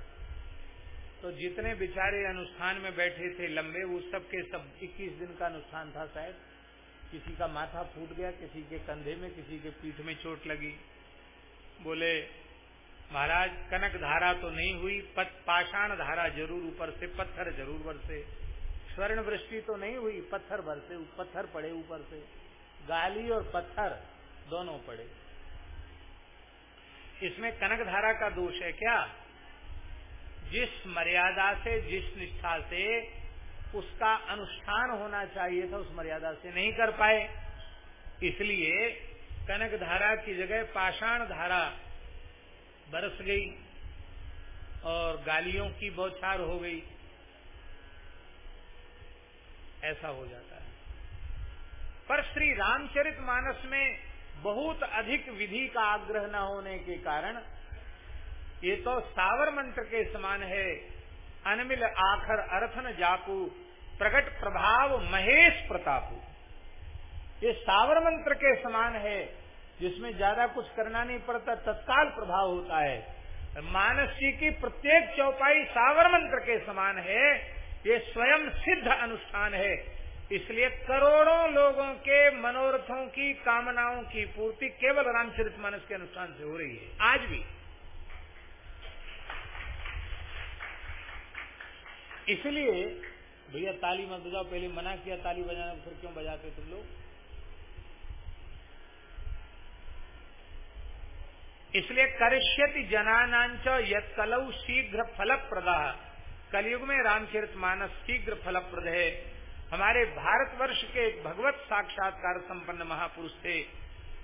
तो जितने बेचारे अनुष्ठान में बैठे थे लंबे, वो सब के सब 21 दिन का अनुष्ठान था शायद। किसी का माथा फूट गया, किसी के कंधे में, किसी के पीठ में चोट लगी। बोले, महाराज, कनक धारा तो नहीं हुई पाषाण धारा ज़रूर ऊपर से, पत्थर ज़रूर बरसे स्वर्ण वृष्टि तो नहीं हुई, पत्थर बरसे पत्थर पड़े ऊपर से। गाली और पत्थर दोनों पड़े। इसमें कनक धारा का दोष है क्या? जिस मर्यादा से, जिस निष्ठा से उसका अनुष्ठान होना चाहिए था, उस मर्यादा से नहीं कर पाए। इसलिए कनक धारा की जगह पाषाण धारा बरस गई और गालियों की बौछार हो गई। ऐसा हो जाता है। पर श्री रामचरित मानस में बहुत अधिक विधि का आग्रह न होने के कारण ये तो सावर मंत्र के समान है, अनमिल आखर अर्थन जापू प्रकट प्रभाव महेश प्रतापू। ये सावर मंत्र के समान है, जिसमें ज़्यादा कुछ करना नहीं पड़ता, तत्काल प्रभाव होता है। मानस जी की प्रत्येक चौपाई सावर मंत्र के समान है, ये स्वयं सिद्ध अनुष्ठान है। इसलिए करोड़ों लोगों के मनोरथों की, कामनाओं की पूर्ति केवल रामचरित मानस के अनुष्ठान से हो रही है। आज भी। इसलिए भैया ताली मत बजाओ, पहले मना किया, ताली बजाने, फिर क्यों बजाते तुम लोग? इसलिए करिष्यति जनानांच यलऊ शीघ्र फल प्रदा कलयुग में रामचरित मानस शीघ्र फलप्रद है। हमारे भारतवर्ष के एक भगवत साक्षात्कार संपन्न महापुरुष थे,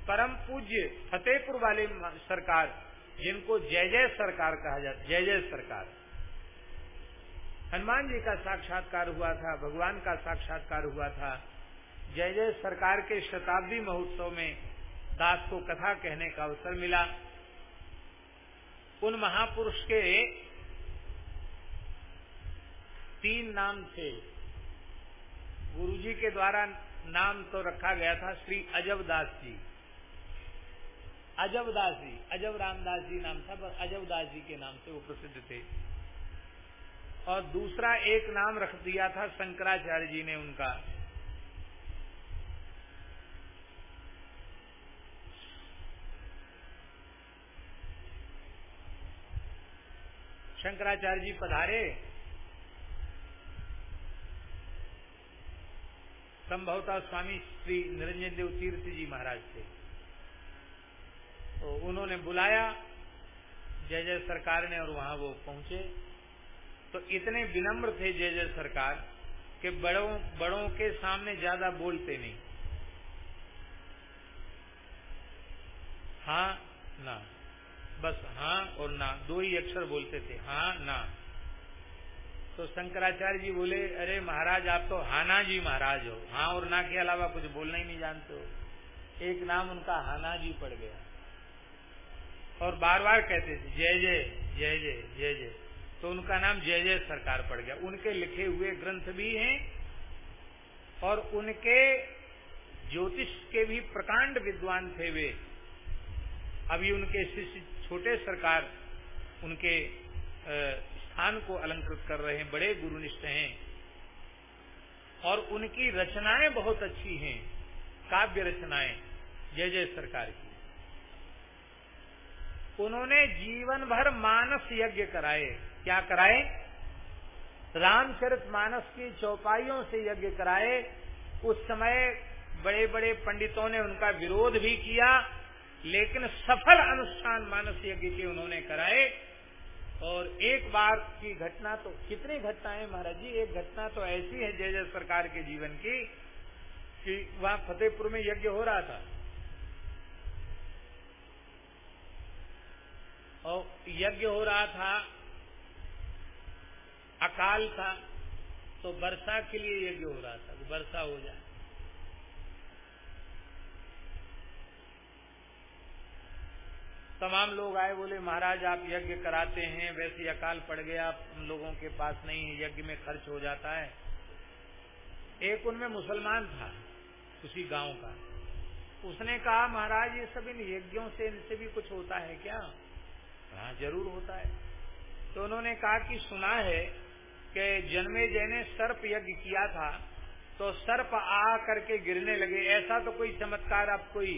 परम पूज्य फतेहपुर वाले सरकार, जिनको जय जय सरकार कहा जाता, जय जय सरकार। हनुमान जी का साक्षात्कार हुआ था, भगवान का साक्षात्कार हुआ था। जय जय सरकार के शताब्दी महोत्सव में दास को कथा कहने का अवसर मिला। उन महापुरुष के तीन नाम थे। गुरुजी के द्वारा नाम तो रखा गया था श्री अजब दास जी। अजब दास जी, अजब रामदास जी नाम था, पर अजब दास जी के नाम से वो प्रसिद्ध थे। और दूसरा एक नाम रख दिया था शंकराचार्य जी ने उनका। शंकराचार्य जी पधारे। संभवतः स्वामी श्री निरंजन देव तीर्थ जी महाराज थे। तो उन्होंने बुलाया, जय जय सरकार ने और वहाँ वो पहुँचे। तो इतने विनम्र थे जय जय सरकार कि बड़ों बड़ों के सामने ज़्यादा बोलते नहीं। हाँ ना। बस हाँ और ना। दो ही अक्षर बोलते थे। हाँ ना। तो शंकराचार्य जी बोले, अरे महाराज, आप तो हाना जी महाराज हो। हाँ और ना के अलावा कुछ बोलना ही नहीं जानते हो। एक नाम उनका हाना जी पड़ गया। और बार बार कहते थे, जय जय जय जय जय जय। तो उनका नाम जय जय सरकार पड़ गया। उनके लिखे हुए ग्रंथ भी हैं और उनके ज्योतिष के भी प्रकांड विद्वान थे वे। अभी उनके शिष्य छोटे सरकार उनके स्थान को अलंकृत कर रहे हैं, बड़े गुरुनिष्ठ हैं। और उनकी रचनाएँ बहुत अच्छी हैं, काव्य रचनाएँ जय जय सरकार की। उन्होंने जीवन भर मानस यज्ञ कराए। क्या कराए? रामचरित मानस की चौपाइयों से यज्ञ कराए। उस समय बड़े बड़े पंडितों ने उनका विरोध भी किया, लेकिन सफल अनुष्ठान मानस यज्ञ के उन्होंने कराए। और एक बार की घटना तो कितनी घटनाएँ महाराज जी, एक घटना तो ऐसी है जय जय सरकार के जीवन की, कि वहाँ फतेहपुर में यज्ञ हो रहा था। और यज्ञ हो रहा था अकाल था तो वर्षा के लिए यज्ञ हो रहा था वर्षा हो जाए। तमाम लोग आए, बोले, महाराज, आप यज्ञ कराते हैं, वैसे अकाल पड़ गया हम लोगों के पास नहीं है, यज्ञ में खर्च हो जाता है। एक उनमें मुसलमान था, उसी गाँव का। उसने कहा, महाराज, ये सब इन यज्ञों से, इनसे भी कुछ होता है क्या? हाँ ज़रूर होता है। तो उन्होंने कहा कि, सुना है कि जन्मे जय ने सर्प यज्ञ किया था तो सर्प आ करके गिरने लगे। ऐसा तो कोई चमत्कार आप कोई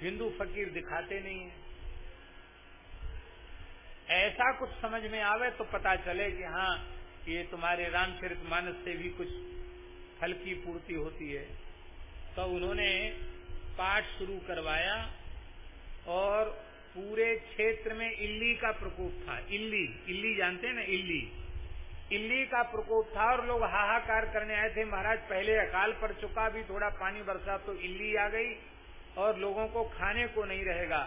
हिंदू फकीर दिखाते नहीं है। ऐसा कुछ समझ में आवे तो पता चले कि हाँ ये तुम्हारे रामचरित मानस से भी कुछ फल की पूर्ति होती है। तो उन्होंने पाठ शुरू करवाया और पूरे क्षेत्र में इल्ली का प्रकोप था। इल्ली इल्ली जानते हैं ना, इल्ली? इल्ली का प्रकोप था और लोग हाहाकार करने आए थे। महाराज, पहले अकाल पड़ चुका भी थोड़ा पानी बरसा तो इल्ली आ गई और लोगों को खाने को नहीं रहेगा।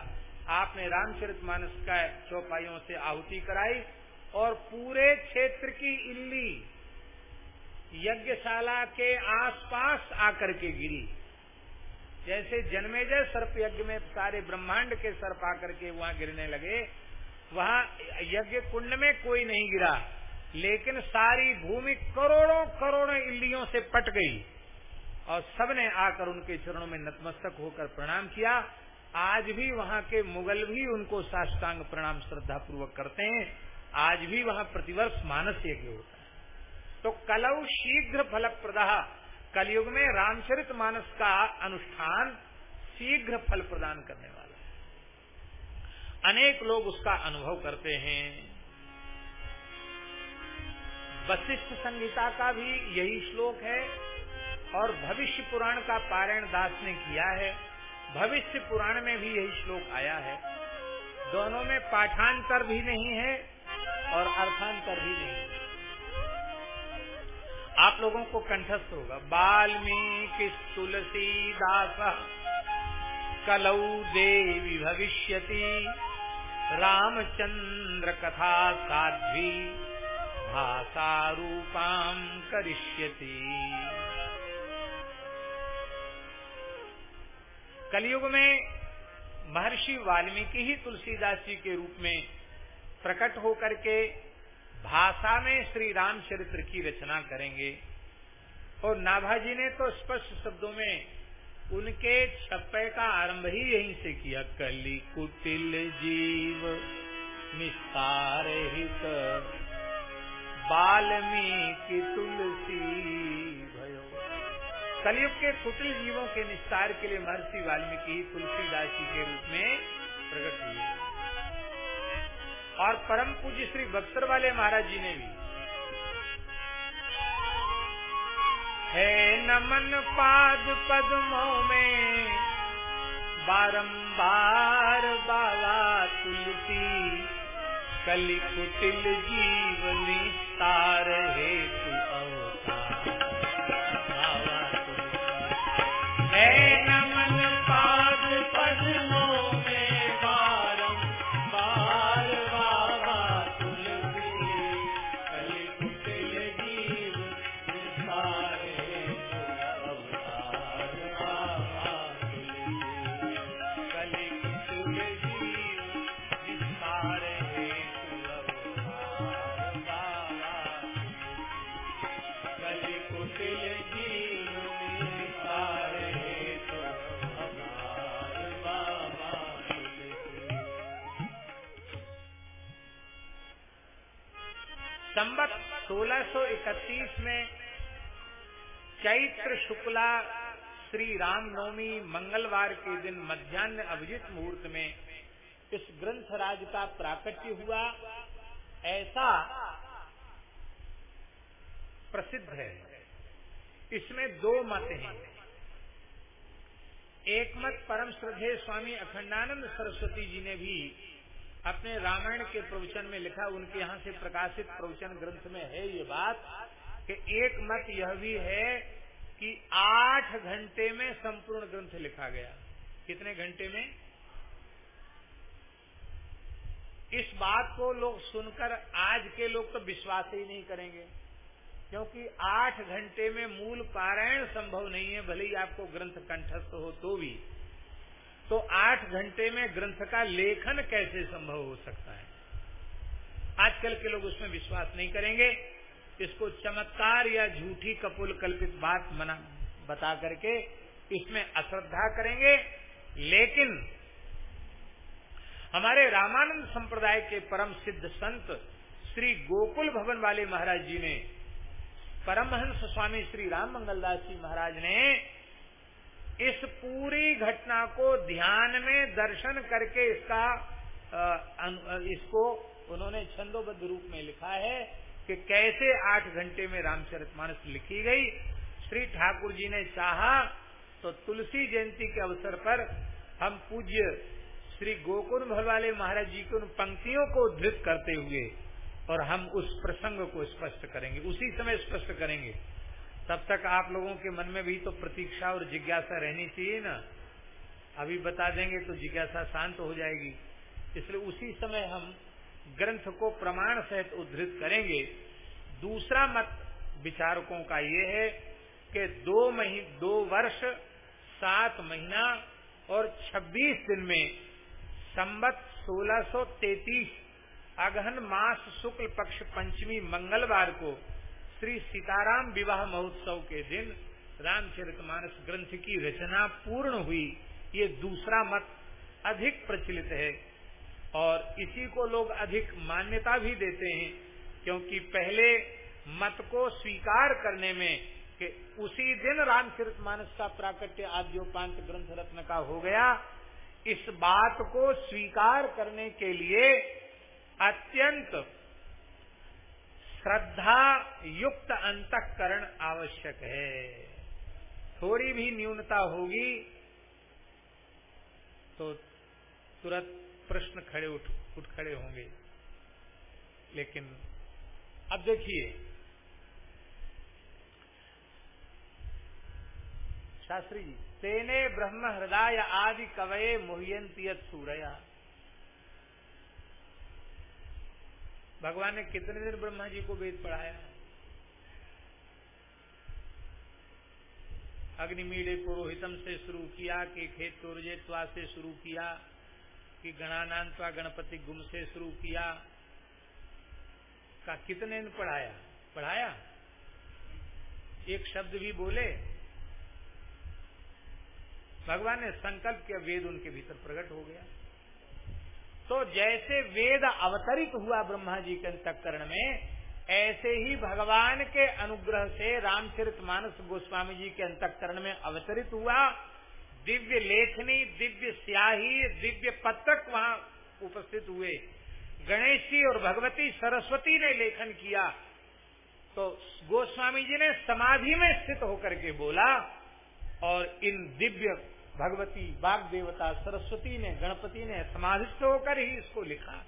आपने रामचरित मानस का चौपाइयों से आहुति कराई और पूरे क्षेत्र की इल्ली यज्ञशाला के आसपास आकर के गिरी। जैसे जन्मेजय सर्प यज्ञ में सारे ब्रह्मांड के सर्प आकर के वहाँ गिरने लगे, वहाँ यज्ञ कुंड में कोई नहीं गिरा। लेकिन सारी भूमि करोड़ों करोड़ों इल्लियों से पट गई। और सबने आकर उनके चरणों में नतमस्तक होकर प्रणाम किया। आज भी वहाँ के मुगल भी उनको साष्टांग प्रणाम श्रद्धा पूर्वक करते हैं। आज भी वहाँ प्रतिवर्ष मानस यज्ञ होता है। तो कलऊ शीघ्र फल प्रदा कलयुग में रामचरित मानस का अनुष्ठान शीघ्र फल प्रदान करने वाला है। अनेक लोग उसका अनुभव करते हैं। वशिष्ठ संहिता का भी यही श्लोक है और भविष्य पुराण का पारायण दास ने किया है। भविष्य पुराण में भी यही श्लोक आया है। दोनों में पाठांतर भी नहीं है और अर्थांतर भी नहीं है। आप लोगों को कंठस्थ होगा। वाल्मीकि तुलसी दास कलऊ देवी भविष्यति, रामचंद्र कथा साध्वी। भाषा रूपाम करिष्यति। कलयुग में महर्षि वाल्मीकि ही तुलसीदास जी के रूप में प्रकट होकर के भाषा में श्री रामचरित्र की रचना करेंगे। और नाभाजी ने तो स्पष्ट शब्दों में उनके छप्पे का आरंभ ही यहीं से किया। कली कुटिल जीव निस्तार हित बाल्मीकि तुलसी भयो। कलयुग के कुटिल जीवों के निस्तार के लिए महर्षि वाल्मीकि तुलसीदास जी के रूप में प्रकट हुए। और परम पूज्य श्री बक्सर वाले महाराज जी ने भी। है नमन पाद पद्मों में, बारंबार बाबा तुलसी। कलि कुटिल जीवनी तार हेतु संबत 1631 में चैत्र शुक्ला श्री रामनवमी मंगलवार के दिन मध्यान्ह अभिजित मुहूर्त में इस ग्रंथ राज का प्राकट्य हुआ। ऐसा प्रसिद्ध है। इसमें दो मत हैं। एक मत परम श्रद्धेय स्वामी अखंडानंद सरस्वती जी ने भी अपने रामायण के प्रवचन में लिखा, उनके यहाँ से प्रकाशित प्रवचन ग्रंथ में है ये बात कि एक मत यह भी है कि आठ घंटे में संपूर्ण ग्रंथ लिखा गया। कितने घंटे में? इस बात को लोग सुनकर आज के लोग तो विश्वास ही नहीं करेंगे, क्योंकि आठ घंटे में मूल पारायण संभव नहीं है, भले ही आपको ग्रंथ कंठस्थ हो तो भी। तो आठ घंटे में ग्रंथ का लेखन कैसे संभव हो सकता है? आजकल के लोग उसमें विश्वास नहीं करेंगे। इसको चमत्कार या झूठी कपुल कल्पित बात मना, बता करके इसमें अश्रद्धा करेंगे। लेकिन हमारे रामानंद संप्रदाय के परम सिद्ध संत श्री गोकुल भवन वाले महाराज जी ने, परमहंस स्वामी श्री राम मंगलदास जी महाराज ने इस पूरी घटना को ध्यान में दर्शन करके इसका इसको उन्होंने छंदोबद्ध रूप में लिखा है कि कैसे आठ घंटे में रामचरितमानस लिखी गई। श्री ठाकुर जी ने चाहा तो तुलसी जयंती के अवसर पर हम पूज्य श्री गोकुल वाले महाराज जी की उन पंक्तियों को उद्धृत करते हुए और हम उस प्रसंग को स्पष्ट करेंगे, उसी समय स्पष्ट करेंगे। तब तक आप लोगों के मन में भी तो प्रतीक्षा और जिज्ञासा रहनी चाहिए ना। अभी बता देंगे तो जिज्ञासा शांत हो जाएगी। इसलिए उसी समय हम ग्रंथ को प्रमाण सहित उद्धृत करेंगे। दूसरा मत विचारकों का ये है कि दो मही, दो वर्ष, सात महीना और 26 दिन में संबत 1633 अगहन मास शुक्ल पक्ष पंचमी मंगलवार को श्री सीताराम विवाह महोत्सव के दिन रामचरितमानस ग्रंथ की रचना पूर्ण हुई। ये दूसरा मत अधिक प्रचलित है और इसी को लोग अधिक मान्यता भी देते हैं, क्योंकि पहले मत को स्वीकार करने में कि उसी दिन रामचरितमानस का प्राकट्य आद्योपांत ग्रंथ रत्न का हो गया। इस बात को स्वीकार करने के लिए अत्यंत श्रद्धा युक्त अंतकरण आवश्यक है। थोड़ी भी न्यूनता होगी तो तुरंत प्रश्न खड़े उठ उठ खड़े होंगे। लेकिन अब देखिए, शास्त्री जी, तेने ब्रह्म हृदय आदि कवये मोहयंती सूरया। भगवान ने कितने दिन ब्रह्मा जी को वेद पढ़ाया? अग्निमीडे पुरोहितम से शुरू किया, कि खेत तोरजेत्वा से शुरू किया, कि गणानांतवा गणपति गुम से शुरू किया। का कितने ने पढ़ाया? पढ़ाया? एक शब्द भी बोले? भगवान ने संकल्प किया, वेद उनके भीतर प्रकट हो गया। तो जैसे वेद अवतरित हुआ ब्रह्मा जी के अंतकरण में, ऐसे ही भगवान के अनुग्रह से रामचरित मानस गोस्वामी जी के अंतकरण में अवतरित हुआ। दिव्य लेखनी, दिव्य स्याही, दिव्य पत्रक वहाँ उपस्थित हुए। गणेश जी और भगवती सरस्वती ने लेखन किया। तो गोस्वामी जी ने समाधि में स्थित होकर के बोला और इन दिव्य भगवती बाग देवता सरस्वती ने, गणपति ने समाधिस्थ होकर ही इसको लिखा।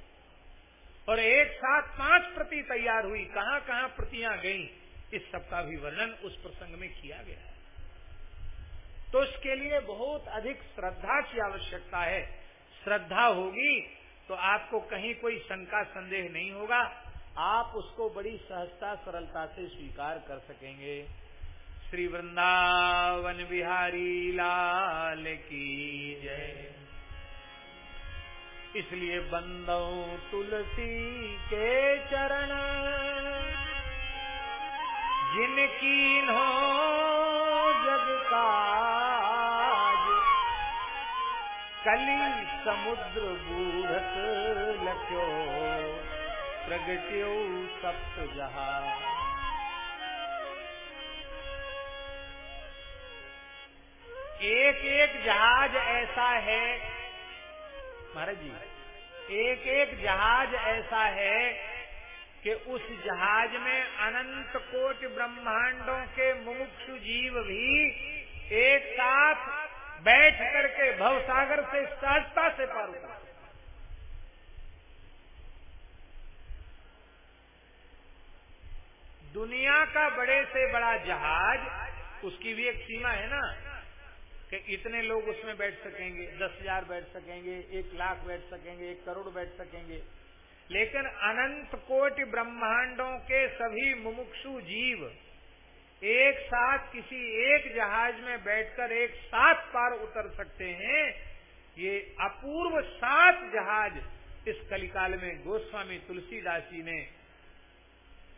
और एक साथ पाँच प्रति तैयार हुई। कहाँ कहाँ प्रतियाँ गई, इस सब का भी वर्णन उस प्रसंग में किया गया है। तो इसके लिए बहुत अधिक श्रद्धा की आवश्यकता है। श्रद्धा होगी तो आपको कहीं कोई शंका, संदेह नहीं होगा। आप उसको बड़ी सहजता, सरलता से स्वीकार कर सकेंगे। श्री वृंदावन बिहारी लाल की जय। इसलिए बंदो तुलसी के चरण, जिनकी हो जग काज, कली समुद्र बूढ़त लख्यो प्रगट्यो सप्त जहा एक एक जहाज़ ऐसा है। महाराज जी एक एक जहाज़ ऐसा है कि उस जहाज़ में अनंत कोट ब्रह्मांडों के मुमुक्षु जीव भी एक साथ बैठ करके भवसागर से सहजता से पार उतर दुनिया का बड़े से बड़ा जहाज़, उसकी भी एक सीमा है ना कि इतने लोग उसमें बैठ सकेंगे, दस हज़ार बैठ सकेंगे, एक लाख बैठ सकेंगे, एक करोड़ बैठ सकेंगे। लेकिन अनंत कोटि ब्रह्मांडों के सभी मुमुक्षु जीव एक साथ किसी एक जहाज़ में बैठकर एक साथ पार उतर सकते हैं, ये अपूर्व सात जहाज़ इस कलिकाल में गोस्वामी तुलसीदास जी ने।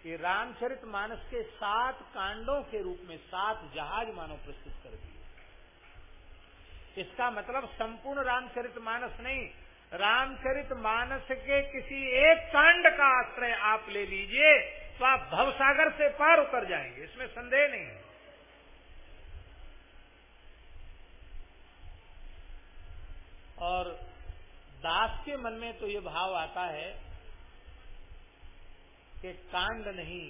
ये रामचरित मानस के सात कांडों के रूप में सात जहाज़ मानो प्रस्तुत कर दिए। इसका मतलब संपूर्ण रामचरित मानस नहीं। रामचरित मानस के किसी एक कांड का आश्रय आप ले लीजिए तो आप भवसागर से पार उतर जाएँगे। इसमें संदेह नहीं है। और दास के मन में तो ये भाव आता है कि कांड नहीं,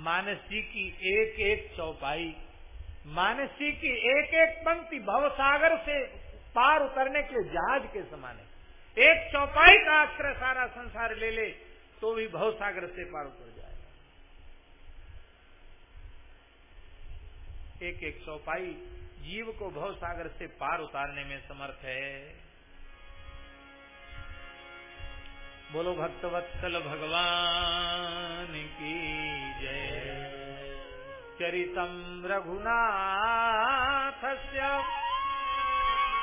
मानस जी की एक एक चौपाई मानसी की एक एक पंक्ति भवसागर से पार उतरने के जहाज़ के समान है। एक चौपाई का आश्रय सारा संसार ले ले तो भी भवसागर से पार उतर जाएगा। एक एक चौपाई जीव को भवसागर से पार उतारने में समर्थ है। बोलो भक्तवत्सल भगवान की जय। चरितम रघुनाथस्य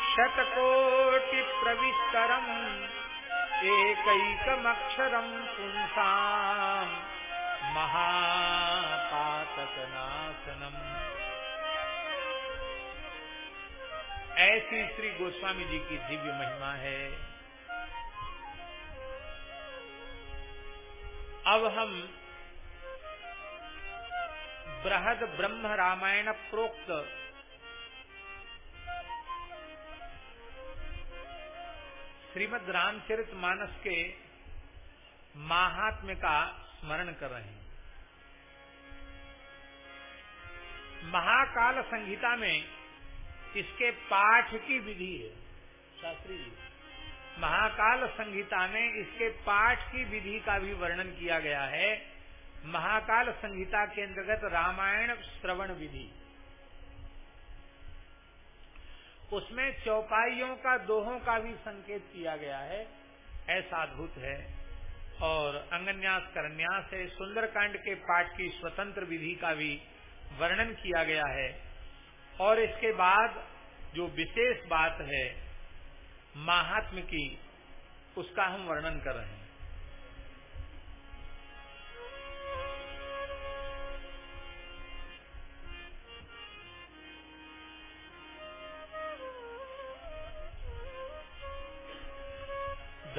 शतकोटि प्रविस्तरम एकैकमक्षरम पुंसाम महापातकनाशनम। ऐसी श्री गोस्वामी जी की दिव्य महिमा है। अब हम बृहद ब्रह्म रामायण प्रोक्त। श्रीमद रामचरित मानस के महात्म्य का स्मरण कर रहे हैं। महाकाल संहिता में इसके पाठ की विधि है। शास्त्री जी, महाकाल संहिता में इसके पाठ की विधि का भी वर्णन किया गया है। महाकाल संहिता के अंतर्गत रामायण श्रवण विधि। उसमें चौपाइयों का, दोहों का भी संकेत किया गया है। ऐसा अद्भुत है। और अंगन्यास करन्यास है। सुंदरकांड के पाठ की स्वतंत्र विधि का भी वर्णन किया गया है। और इसके बाद जो विशेष बात है महात्म की, उसका हम वर्णन कर रहे हैं।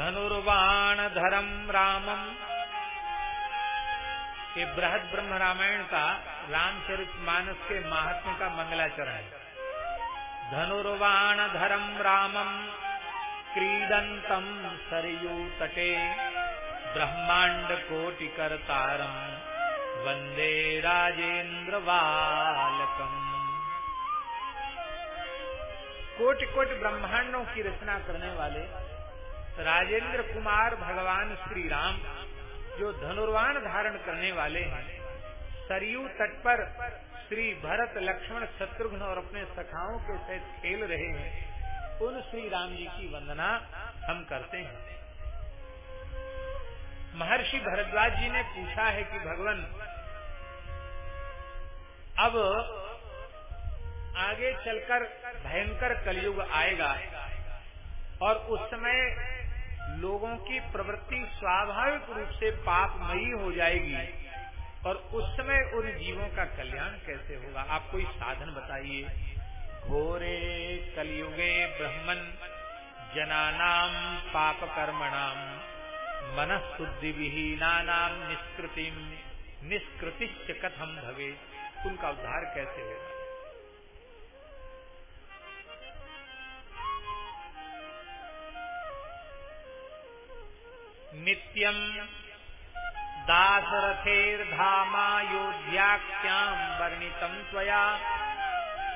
धनुर्वाण धरम रामम ये बृहद ब्रह्म रामायण का रामचरित मानस के महात्म का मंगलाचरण है। धनुर्वाण धरम रामम क्रीडंतम सरयू तटे ब्रह्मांड कोटि करतारम वंदे राजेंद्र बालकम कोटि कोटि ब्रह्मांडों की रचना करने वाले राजेंद्र कुमार भगवान श्री राम जो धनुर्वान धारण करने वाले हैं, सरयू तट पर श्री भरत लक्ष्मण शत्रुघ्न और अपने सखाओं के साथ खेल रहे हैं, उन श्री राम जी की वंदना हम करते हैं। महर्षि भरद्वाज जी ने पूछा है कि भगवान, अब आगे चलकर भयंकर कलयुग आएगा और उस समय लोगों की प्रवृत्ति स्वाभाविक रूप से पापमयी हो जाएगी और उस समय उन जीवों का कल्याण कैसे होगा? आप कोई साधन बताइए। घोरे कलयुगे ब्रह्मन जनानाम पाप कर्मणाम मन शुद्धि विहीना निष्कृति निष्कृतिश्च कथम भवे उनका उद्धार कैसे होगा? नित्यम दासरथेर्धामायोध्याख्याम् वर्णितम् त्वया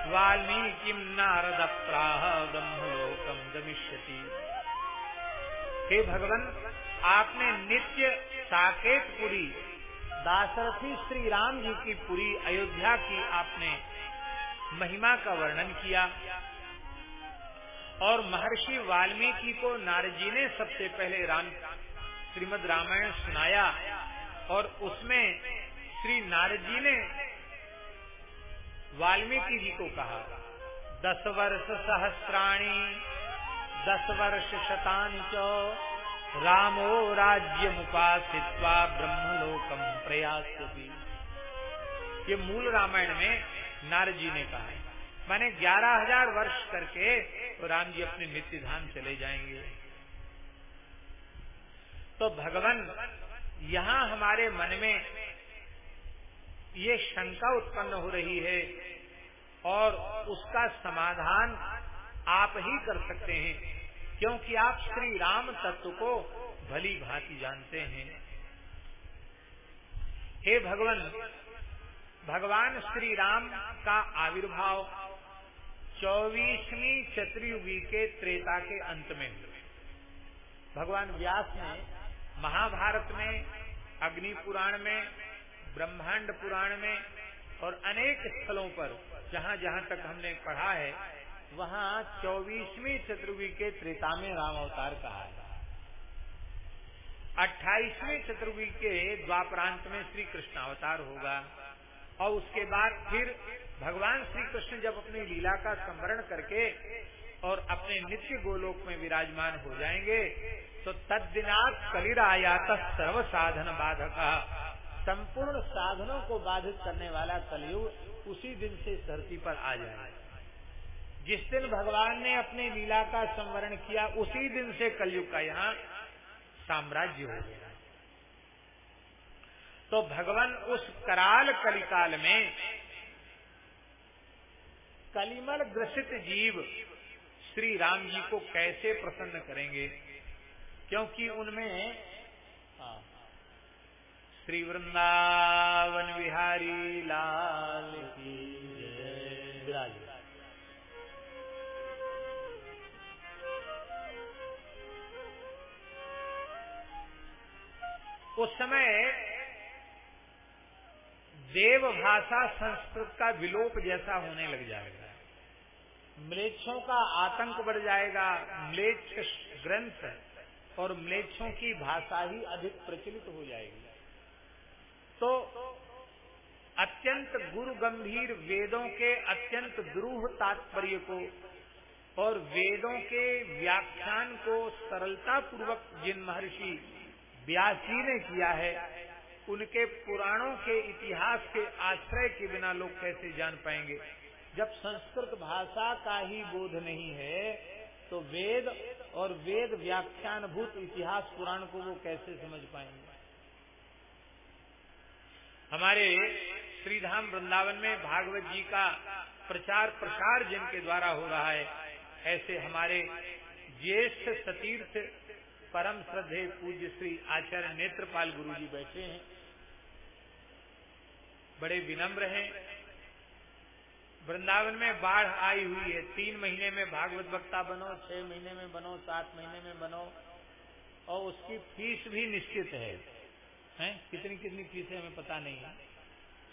वाल्मीकिम् नारद प्राह ब्रह्मलोकम गमिष्यति। हे भगवान, आपने नित्य साकेतपुरी दासरथी श्री राम जी की पुरी अयोध्या की आपने महिमा का वर्णन किया। और महर्षि वाल्मीकि को नारजी ने सबसे पहले राम श्रीमद रामायण सुनाया और उसमें श्री नारद जी ने वाल्मीकि जी को कहा, दस वर्ष सहस्राणी, दस वर्ष शतानी चो रामो राज्य मुपासित्वा ब्रह्मलोकम प्रयास ये मूल रामायण में नारद जी ने कहा मैंने ग्यारह हज़ार वर्ष करके तो राम जी अपने नित्य धाम चले जाएँगे। तो भगवान, यहाँ हमारे मन में ये शंका उत्पन्न हो रही है और उसका समाधान आप ही कर सकते हैं, क्योंकि आप श्री राम तत्व को भली भांति जानते हैं। हे भगवान भगवान श्री राम का आविर्भाव चौबीसवीं चतुर्युगी के त्रेता के अंत में। भगवान व्यास ने महाभारत में, अग्नि पुराण में, ब्रह्मांड पुराण में और अनेक स्थलों पर जहाँ जहाँ तक हमने पढ़ा है, वहाँ चौबीसवीं चतुर्वी के त्रेता में राम अवतार कहा है। अट्ठाईसवें चतुर्वी के द्वापरांत में श्री कृष्ण अवतार होगा और उसके बाद फिर भगवान श्री कृष्ण जब अपनी लीला का स्मरण करके और अपने नित्य गोलोक में विराजमान हो जाएँगे तो तद्दिनाथ कलिरायात सर्व साधन बाधक। संपूर्ण साधनों को बाधित करने वाला कलयुग उसी दिन से धरती पर आ जाए जिस दिन भगवान ने अपने लीला का संवरण किया, उसी दिन से कलयुग का यहाँ साम्राज्य हो गया। तो भगवान उस कराल कलिकाल में कलिमल ग्रसित जीव श्री राम जी को कैसे प्रसन्न करेंगे? क्योंकि उनमें हाँ, श्री वृंदावन बिहारी लाल की विराज उस समय देव भाषा संस्कृत का विलोप जैसा होने लग जाएगा। म्लेच्छों का आतंक बढ़ जाएगा, म्लेच्छ ग्रंथ और म्लेच्छों की भाषा ही अधिक प्रचलित हो जाएगी। तो अत्यंत गुरु गंभीर वेदों के अत्यंत द्रूह तात्पर्य को और वेदों के व्याख्यान को सरलता पूर्वक जिन महर्षि व्यासी ने किया है, उनके पुराणों के इतिहास के आश्रय के बिना लोग कैसे जान पाएँगे? जब संस्कृत भाषा का ही बोध नहीं है तो वेद और वेद व्याख्यान भूत इतिहास पुराण को वो कैसे समझ पाएँगे? हमारे श्रीधाम वृंदावन में भागवत जी का प्रचार प्रसार जिनके द्वारा हो रहा है, ऐसे हमारे ज्येष्ठ सतीर्थ परम श्रद्धे पूज्य श्री आचार्य नेत्रपाल गुरु जी बैठे हैं। बड़े विनम्र हैं वृंदावन में बाढ़ आई हुई है। तीन महीने में भागवत वक्ता बनो, छह महीने में बनो, सात महीने में बनो, और उसकी फ़ीस भी निश्चित है। हैं? कितनी कितनी फ़ीस है हमें पता नहीं। है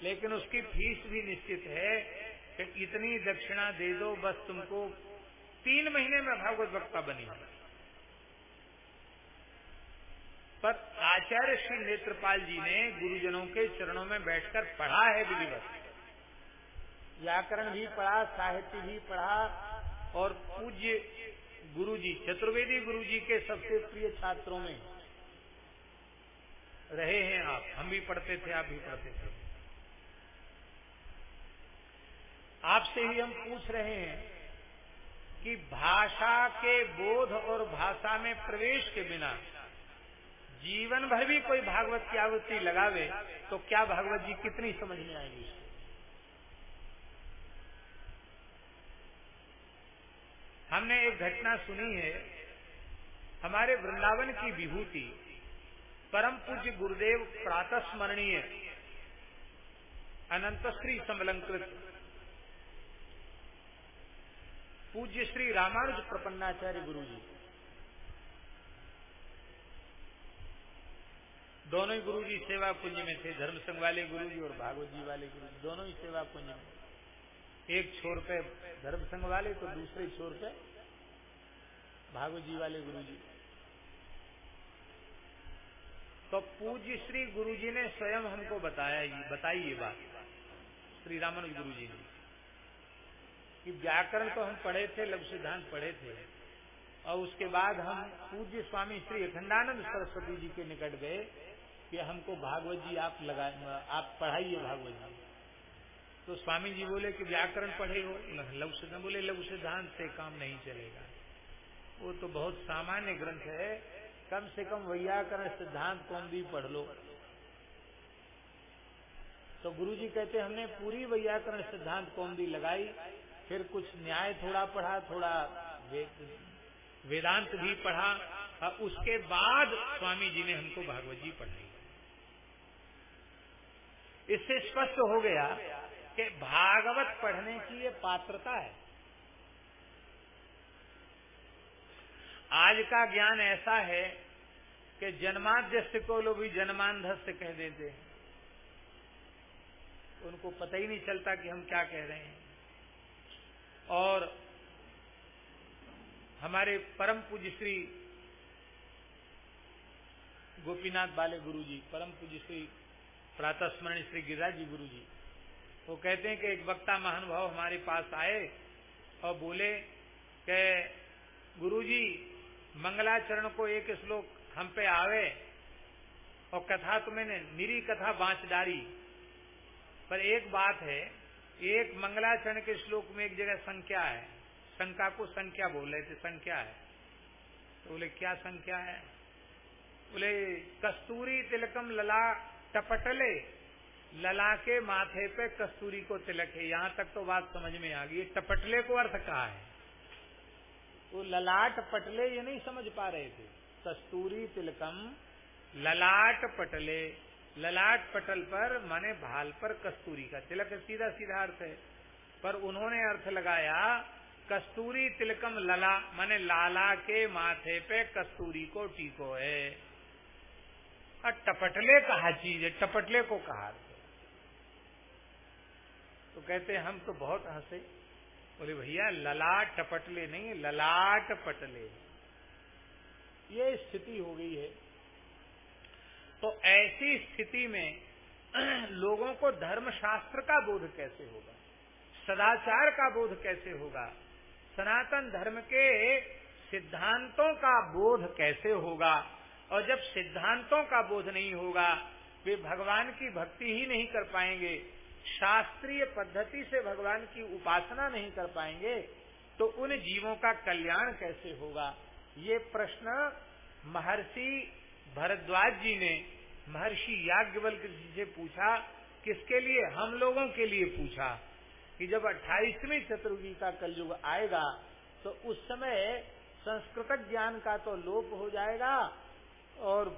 लेकिन उसकी फ़ीस भी निश्चित है कि इतनी दक्षिणा दे दो, बस तुमको तीन महीने में भागवत वक्ता बनी पर आचार्य श्री नेत्रपाल जी ने गुरुजनों के चरणों में बैठकर पढ़ा है विधिवत। व्याकरण भी पढ़ा, साहित्य भी पढ़ा और पूज्य गुरुजी, चतुर्वेदी गुरुजी के सबसे प्रिय छात्रों में रहे हैं आप। हम भी पढ़ते थे, आप भी पढ़ते थे। आपसे ही हम पूछ रहे हैं कि भाषा के बोध और भाषा में प्रवेश के बिना जीवन भर भी कोई भागवत की आवृत्ति लगावे तो क्या भागवत जी कितनी समझ में आएगी हमने एक घटना सुनी है। हमारे वृंदावन की विभूति परम पूज्य गुरुदेव प्रातः स्मरणीय अनंत श्री समलंकृत पूज्य श्री रामानुज प्रपन्नाचार्य गुरु जी दोनों ही गुरु जी सेवा कुंज में थे धर्म संघ वाले गुरु जी और भागवत जी वाले गुरु जी दोनों ही सेवा कुंज में। एक छोर पे धर्म संघ वाले तो दूसरे छोर पे भागवत जी वाले गुरु जी तो पूज्य श्री गुरु जी ने स्वयं हमको बताया ये, बताई ये बात, श्री रामानुज गुरु जी ने, कि व्याकरण तो हम पढ़े थे, लघु सिद्धांत पढ़े थे, और उसके बाद हम पूज्य स्वामी श्री अखंडानंद सरस्वती जी के निकट गए, कि हमको भागवत जी आप लगा आप पढ़ाइए भागवत जी तो स्वामी जी बोले कि व्याकरण पढ़े हो। लघु सिद्धांत बोले, लघु सिद्धांत से काम नहीं चलेगा। वो तो बहुत सामान्य ग्रंथ है। कम से कम वैयाकरण सिद्धांत कौन भी पढ़ लो। तो गुरु जी कहते, हमने पूरी वैयाकरण सिद्धांत कौन भी लगाई। फिर कुछ न्याय थोड़ा पढ़ा, थोड़ा वेदांत भी पढ़ा। और उसके बाद स्वामी जी ने हमको भागवत जी पढ़ाई। इससे स्पष्ट हो गया कि भागवत पढ़ने की ये पात्रता है। आज का ज्ञान ऐसा है कि जन्माद्यस्य को लोग भी जन्मांधस्य कह देते हैं। उनको पता ही नहीं चलता कि हम क्या कह रहे हैं। और हमारे परम पूज्य श्री गोपीनाथ बाले गुरु जी परम पूज्य श्री प्रातः स्मरण श्री गिरिराज गुरु जी वो कहते हैं कि एक वक्ता महानुभाव हमारे पास आए और बोले कि गुरु जी मंगलाचरण को एक श्लोक हम पे आवे और कथा तो मैंने निरी कथा बांच डारी पर एक बात है, एक मंगलाचरण के श्लोक में एक जगह संख्या है। शंका को संख्या बोल रहे थे, संख्या है। तो बोले, क्या संख्या है? बोले, कस्तूरी तिलकम लला टपटले। लला के माथे पे कस्तूरी को तिलक है। यहाँ तक तो बात समझ में आ गई। टपटले को अर्थ कहा है? वो ललाट पटले ये नहीं समझ पा रहे थे। कस्तूरी तिलकम ललाट पटले। ललाट पटल पर माने भाल पर कस्तूरी का तिलक सीधा सीधा अर्थ है। पर उन्होंने अर्थ लगाया, कस्तूरी तिलकम लला, माने लाला के माथे पे कस्तूरी को टीको है। और टपटले कहा चीज़ है? टपटले को कहा? तो कहते हम तो बहुत हंसे। बोले, भैया, ललाट टपटले नहीं, ललाट पटले। ये स्थिति हो गई है। तो ऐसी स्थिति में <clears throat> लोगों को धर्मशास्त्र का बोध कैसे होगा? सदाचार का बोध कैसे होगा? सनातन धर्म के सिद्धांतों का बोध कैसे होगा? और जब सिद्धांतों का बोध नहीं होगा, वे भगवान की भक्ति ही नहीं कर पाएँगे। शास्त्रीय पद्धति से भगवान की उपासना नहीं कर पाएँगे तो उन जीवों का कल्याण कैसे होगा? ये प्रश्न महर्षि भरद्वाज जी ने, महर्षि याज्ञवल्क जी से पूछा, किसके लिए? हम लोगों के लिए पूछा कि जब अट्ठाईसवीं चतुर्गी का कलयुग आएगा तो उस समय संस्कृत ज्ञान का तो लोप हो जाएगा और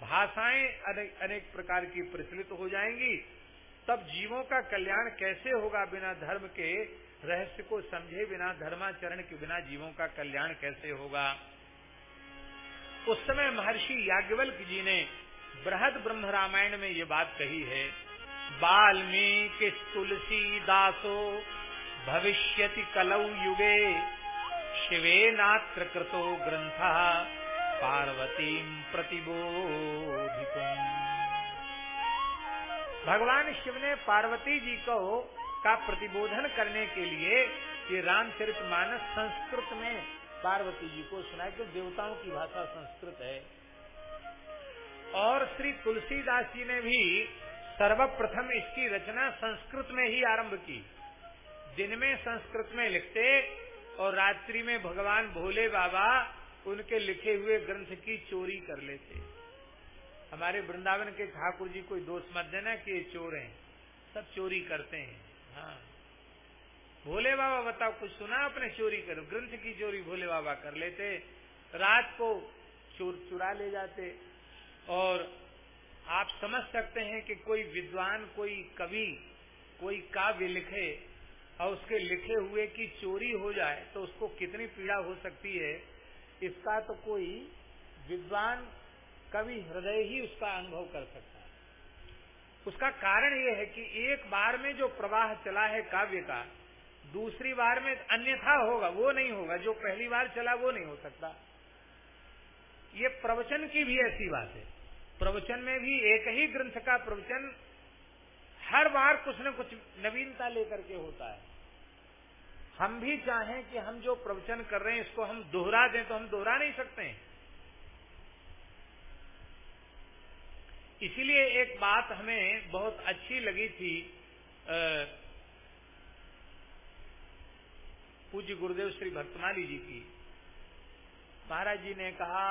भाषाएँ अनेक अनेक प्रकार की प्रचलित हो जाएँगी। तब जीवों का कल्याण कैसे होगा बिना धर्म के? रहस्य को समझे बिना, धर्माचरण के बिना जीवों का कल्याण कैसे होगा? उस समय महर्षि याज्ञवल्क जी ने बृहद ब्रह्म रामायण में ये बात कही है, बाल्मीकि तुलसी दासो, भविष्यति कलौ युगे, शिवे नात्र कृतो ग्रंथ, पार्वती प्रतिबोधित भगवान शिव ने पार्वती जी को का प्रतिबोधन करने के लिए ये रामचरित मानस संस्कृत में पार्वती जी को सुनाए, क्योंकि देवताओं की भाषा संस्कृत है। और श्री तुलसीदास जी ने भी सर्वप्रथम इसकी रचना संस्कृत में ही आरंभ की। दिन में संस्कृत में लिखते और रात्रि में भगवान भोले बाबा उनके लिखे हुए ग्रंथ की चोरी कर लेते। हमारे वृंदावन के ठाकुर जी कोई दोष मत देना कि ये चोर हैं। सब चोरी करते हैं। हाँ। भोले बाबा बताओ, कुछ सुना अपने चोरी करो? ग्रंथ की चोरी भोले बाबा कर लेते, रात को चोर चुरा ले जाते। और आप समझ सकते हैं कि कोई विद्वान, कोई कवि, कोई काव्य लिखे और उसके लिखे हुए की चोरी हो जाए तो उसको कितनी पीड़ा हो सकती है? इसका तो कोई विद्वान कवि हृदय ही उसका अनुभव कर सकता है। उसका कारण यह है कि एक बार में जो प्रवाह चला है काव्य का, दूसरी बार में अन्यथा होगा, वो नहीं होगा, जो पहली बार चला वो नहीं हो सकता। ये प्रवचन की भी ऐसी बात है। प्रवचन में भी एक ही ग्रंथ का प्रवचन हर बार कुछ न कुछ नवीनता लेकर के होता है। हम भी चाहें कि हम जो प्रवचन कर रहे हैं, इसको हम दोहरा दें तो हम दोहरा नहीं सकते हैं। इसीलिए एक बात हमें बहुत अच्छी लगी थी पूज्य गुरुदेव श्री भक्तमाली जी की। महाराज जी ने कहा,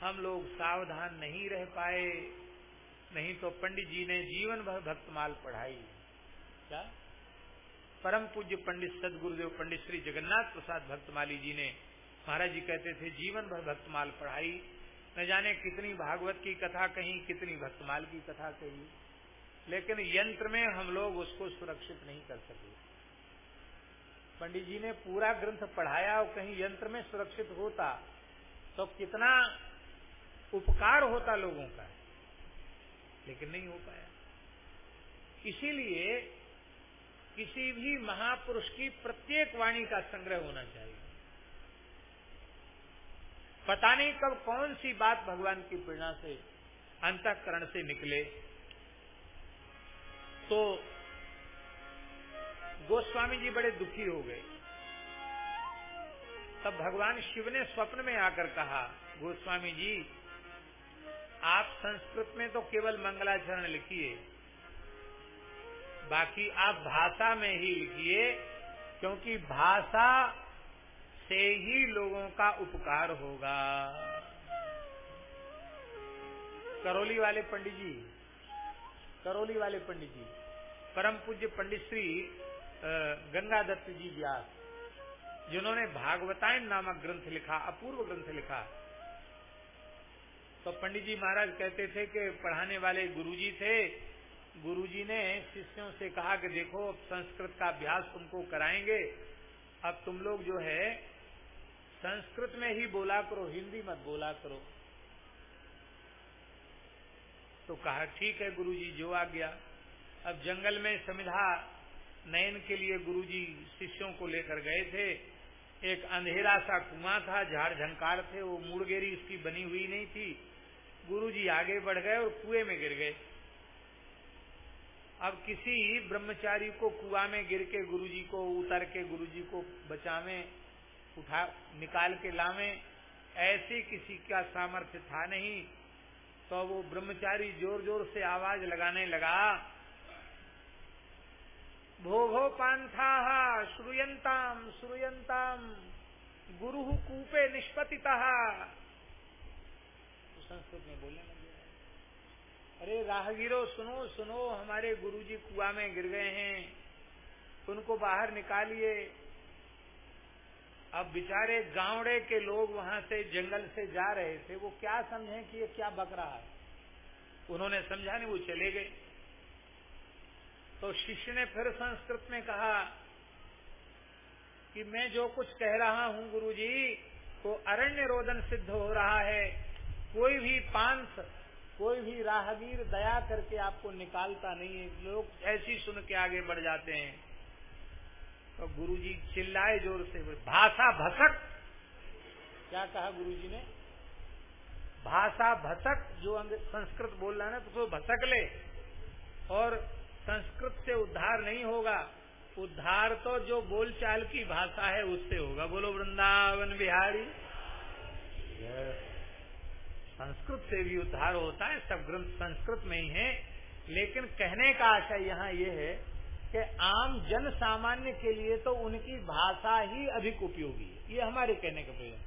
हम लोग सावधान नहीं रह पाए, नहीं तो पंडित जी ने जीवन भर भक्तमाल पढ़ाई। क्या? परम पूज्य पंडित सदगुरुदेव पंडित श्री जगन्नाथ प्रसाद भक्तमाली जी ने, महाराज जी कहते थे, जीवन भर भक्तमाल पढ़ाई। न जाने कितनी भागवत की कथा कही, कितनी भक्तमाल की कथा कही। लेकिन यंत्र में हम लोग उसको सुरक्षित नहीं कर सके। पंडित जी ने पूरा ग्रंथ पढ़ाया और कहीं यंत्र में सुरक्षित होता तो कितना उपकार होता लोगों का। लेकिन नहीं हो पाया। इसीलिए किसी भी महापुरुष की प्रत्येक वाणी का संग्रह होना चाहिए। पता नहीं कब कौन सी बात भगवान की प्रेरणा से, अंतकरण से निकले। तो गोस्वामी जी बड़े दुखी हो गए। तब भगवान शिव ने स्वप्न में आकर कहा, गोस्वामी जी, आप संस्कृत में तो केवल मंगलाचरण लिखिए, बाकी आप भाषा में ही लिखिए, क्योंकि भाषा से ही लोगों का उपकार होगा। करौली वाले पंडित जी, करौली वाले पंडित जी, परम पूज्य पंडित श्री गंगा दत्त जी व्यास, जिन्होंने भागवतायन नामक ग्रंथ लिखा, अपूर्व ग्रंथ लिखा। तो पंडित जी महाराज कहते थे कि पढ़ाने वाले गुरुजी थे। गुरुजी ने शिष्यों से कहा कि देखो, अब संस्कृत का अभ्यास तुमको कराएँगे। अब तुम लोग जो है संस्कृत में ही बोला करो, हिंदी मत बोला करो। तो कहा, ठीक है गुरुजी, जो आ गया। अब जंगल में समिधा नयन के लिए गुरुजी शिष्यों को लेकर गए थे। एक अंधेरा सा कुआँ था, झाड़ झंकार थे, वो मुड़गेरी उसकी बनी हुई नहीं थी। गुरुजी आगे बढ़ गए और कुएँ में गिर गए। अब किसी ब्रह्मचारी को कुआ में गिर के गुरुजी को, उतर के गुरुजी को बचावे उठा निकाल के लावे। ऐसे किसी का सामर्थ्य था नहीं। तो वो ब्रह्मचारी ज़ोर ज़ोर से आवाज़ लगाने लगा। भोगो पांथा श्रूयंताम श्रूयंताम गुरु कूपे निष्पतिता। तो संस्कृत में बोलने लगे। अरे राहगीरो, सुनो सुनो, हमारे गुरुजी कुआ में गिर गए हैं। उनको बाहर निकालिए। अब बेचारे गांवड़े के लोग वहाँ से जंगल से जा रहे थे, वो क्या समझे कि ये क्या बक रहा है? उन्होंने समझा नहीं, वो चले गए। तो शिष्य ने फिर संस्कृत में कहा कि मैं जो कुछ कह रहा हूँ गुरुजी तो अरण्य रोदन सिद्ध हो रहा है। कोई भी पांस, कोई भी राहगीर दया करके आपको निकालता नहीं है। लोग ऐसी सुन के आगे बढ़ जाते हैं। तो गुरुजी चिल्लाए ज़ोर से भाषा भसक। क्या कहा गुरुजी ने? भाषा भसक, जो संस्कृत बोल रहा है ना तो उसको भसक ले। और संस्कृत से उद्धार नहीं होगा, उद्धार तो जो बोलचाल की भाषा है, उससे होगा। बोलो, वृंदावन बिहारी। संस्कृत से भी उद्धार होता है, सब ग्रंथ संस्कृत में ही है। लेकिन कहने का आशय यहाँ ये है कि आम जन सामान्य के लिए तो उनकी भाषा ही अधिक उपयोगी है। ये हमारे कहने का प्रयोजन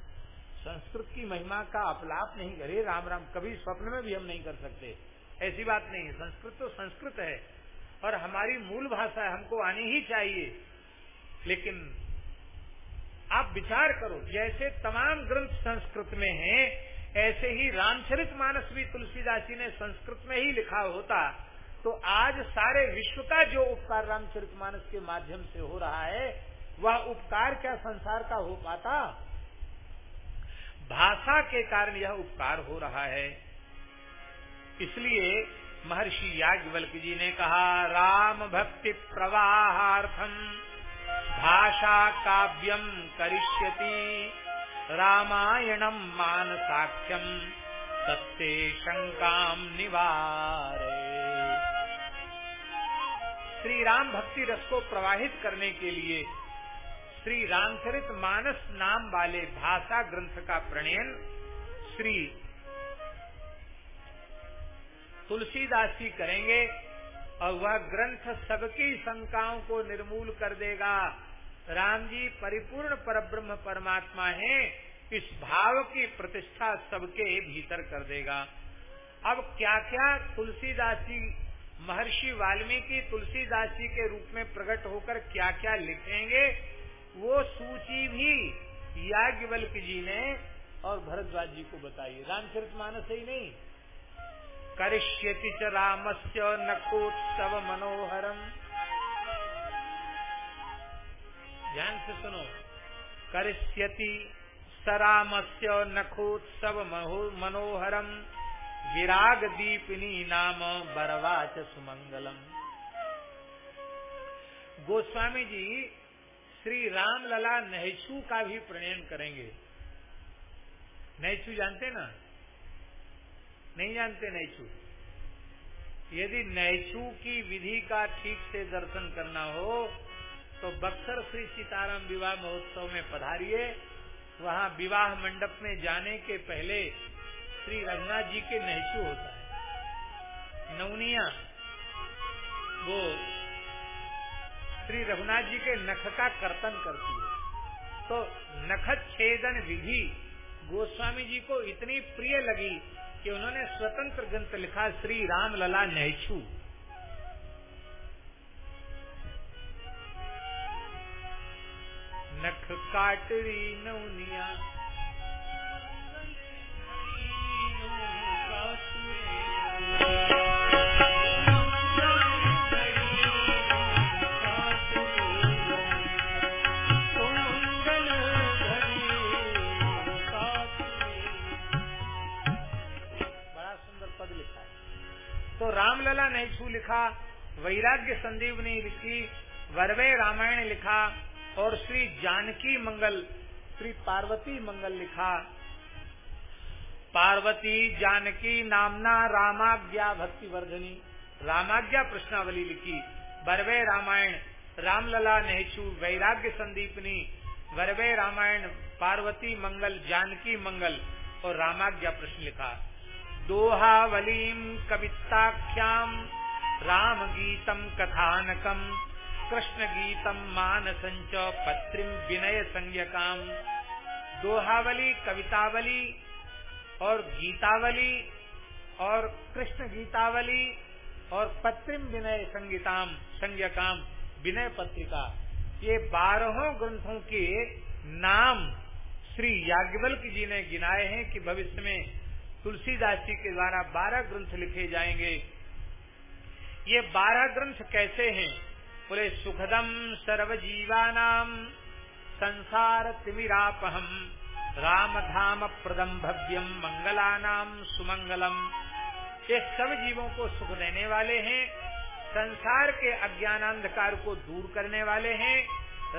संस्कृत की महिमा का अपलाप नहीं करे राम राम, कभी स्वप्न में भी हम नहीं कर सकते। ऐसी बात नहीं है। संस्कृत तो संस्कृत है और हमारी मूल भाषा हमको आनी ही चाहिए। लेकिन आप विचार करो, जैसे तमाम ग्रंथ संस्कृत में हैं, ऐसे ही रामचरित मानस भी तुलसीदास जी ने संस्कृत में ही लिखा होता। तो आज सारे विश्व का जो उपकार रामचरित मानस के माध्यम से हो रहा है, वह उपकार क्या संसार का हो पाता? भाषा के कारण यह उपकार हो रहा है। इसलिए महर्षि याज्ञवल्क जी ने कहा, राम भक्ति प्रवाहार्थम भाषा काव्यम करिष्यति रामायणम मानसाख्यम सत्य शंकाम निवारे। श्री राम भक्ति रस को प्रवाहित करने के लिए श्री रामचरित मानस नाम वाले भाषा ग्रंथ का प्रणयन श्री तुलसीदास जी करेंगे और वह ग्रंथ सबकी शंकाओं को निर्मूल कर देगा। राम जी परिपूर्ण परब्रह्म परमात्मा है, इस भाव की प्रतिष्ठा सबके भीतर कर देगा। अब क्या क्या तुलसीदास जी महर्षि वाल्मीकि तुलसीदास जी के रूप में प्रकट होकर क्या क्या लिखेंगे, वो सूची भी याज्ञवल्क जी ने और भरद्वाज जी को बताइए रामचरित मानस ही नहीं। करिष्यति च रामस्य नकोत्सव मनोहरम। ध्यान से सुनो। करिष्यति स रामस्य नखोत्सव मनोहरम। विराग दीपिनी नाम बरवाच सुमंगलम। गोस्वामी जी श्री राम लला नहचू का भी प्रणयन करेंगे। नैचू जानते ना? नहीं जानते नैचू? यदि नैचू की विधि का ठीक से दर्शन करना हो तो बक्सर श्री सीताराम विवाह महोत्सव में पधारिए। वहाँ विवाह मंडप में जाने के पहले श्री रघुनाथ जी के नहचू होता है। नवनिया, वो श्री रघुनाथ जी के नख का कर्तन करती है। तो नखत छेदन विधि, गोस्वामी जी को इतनी प्रिय लगी कि उन्होंने स्वतंत्र ग्रंथ लिखा, श्री राम लला नहचू नख काटरी नवनिया तो रामलला नैछू लिखा, वैराग्य संदीप ने लिखी, वरवे रामायण लिखा, और श्री जानकी मंगल, श्री पार्वती मंगल लिखा। पार्वती, जानकी नामना रामाज्ञा भक्ति वर्धनी रामाज्ञा प्रश्नावली लिखी बरवे रामायण। रामलला नेहचू वैराग्य संदीपनी वरवे रामायण, पार्वती मंगल, जानकी मंगल, और रामाज्ञा प्रश्न लिखा। दोहावलीम कविताख्याम राम गीतम कथानकम कृष्ण गीतम मानसंच पत्रिम विनय संज्ञकाम दोहावली, कवितावली और गीतावली और कृष्ण गीतावली और पत्रिम विनय संगीताम संज्ञकाम विनय पत्रिका, ये बारहों ग्रंथों के नाम श्री याज्ञवल्क जी ने गिनाए हैं कि भविष्य में तुलसीदास जी के द्वारा बारह ग्रंथ लिखे जाएँगे। ये बारह ग्रंथ कैसे हैं? बोले सुखदम सर्व सर्वजीवानाम संसार तिमिरापहम राम धाम प्रदम भव्यम मंगलानाम सुमंगलम। ये सब जीवों को सुख देने वाले हैं, संसार के अज्ञान अंधकार को दूर करने वाले हैं,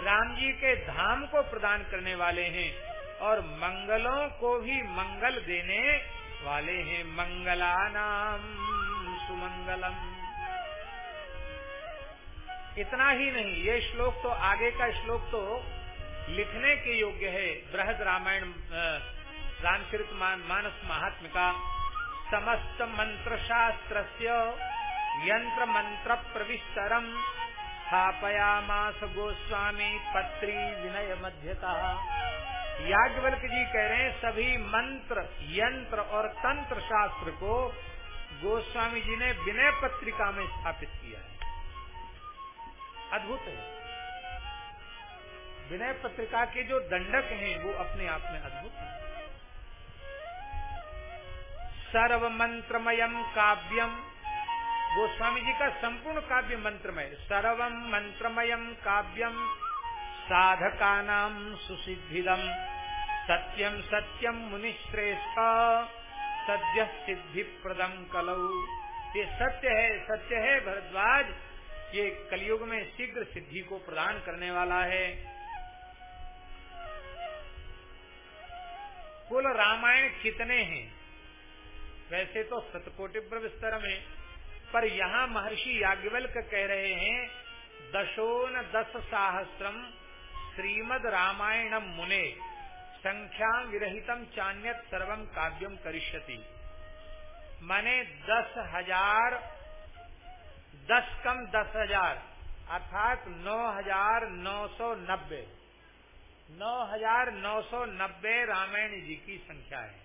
राम जी के धाम को प्रदान करने वाले हैं, और मंगलों को भी मंगल देने वाले हैं मंगलानाम सुमंगलम। इतना ही नहीं, ये श्लोक तो आगे का श्लोक तो लिखने के योग्य है, बृहद रामायण रामचरित मानस महात्म का समस्त मंत्र शास्त्र यंत्र मंत्र प्रविस्तरम स्थापयामास गोस्वामी पत्री विनय मध्यता याज्ञवल्क जी कह रहे हैं, सभी मंत्र, यंत्र और तंत्र शास्त्र को गोस्वामी जी ने विनय पत्रिका में स्थापित किया है। अद्भुत है। विनय पत्रिका के जो दंडक हैं, वो अपने आप में अद्भुत हैं। सर्व मंत्रमयम काव्यम गोस्वामी जी का संपूर्ण काव्य मंत्रमय सर्वम मंत्रमयम काव्यम साधका नाम सुसिद्धिदम सत्यम सत्यम मुनिश्रेष्ठ, सद्य सिद्धि प्रदम कलऊ ये सत्य है सत्य है भरद्वाज, ये कलयुग में शीघ्र सिद्धि को प्रदान करने वाला है। कुल रामायण कितने हैं? वैसे तो सतकोटि विस्तर में, पर यहाँ महर्षि याज्ञवल्क कह रहे हैं दशोन दस सहस्रम श्रीमद रामायणम मुने संख्या विरहितम चान्यत सर्वम काव्यम करिष्यति। माने दस हज़ार दस कम दस हज़ार, अर्थात नौ हज़ार नौ सौ नब्बे। नौ हज़ार नौ सौ नब्बे रामायण जी की संख्या है।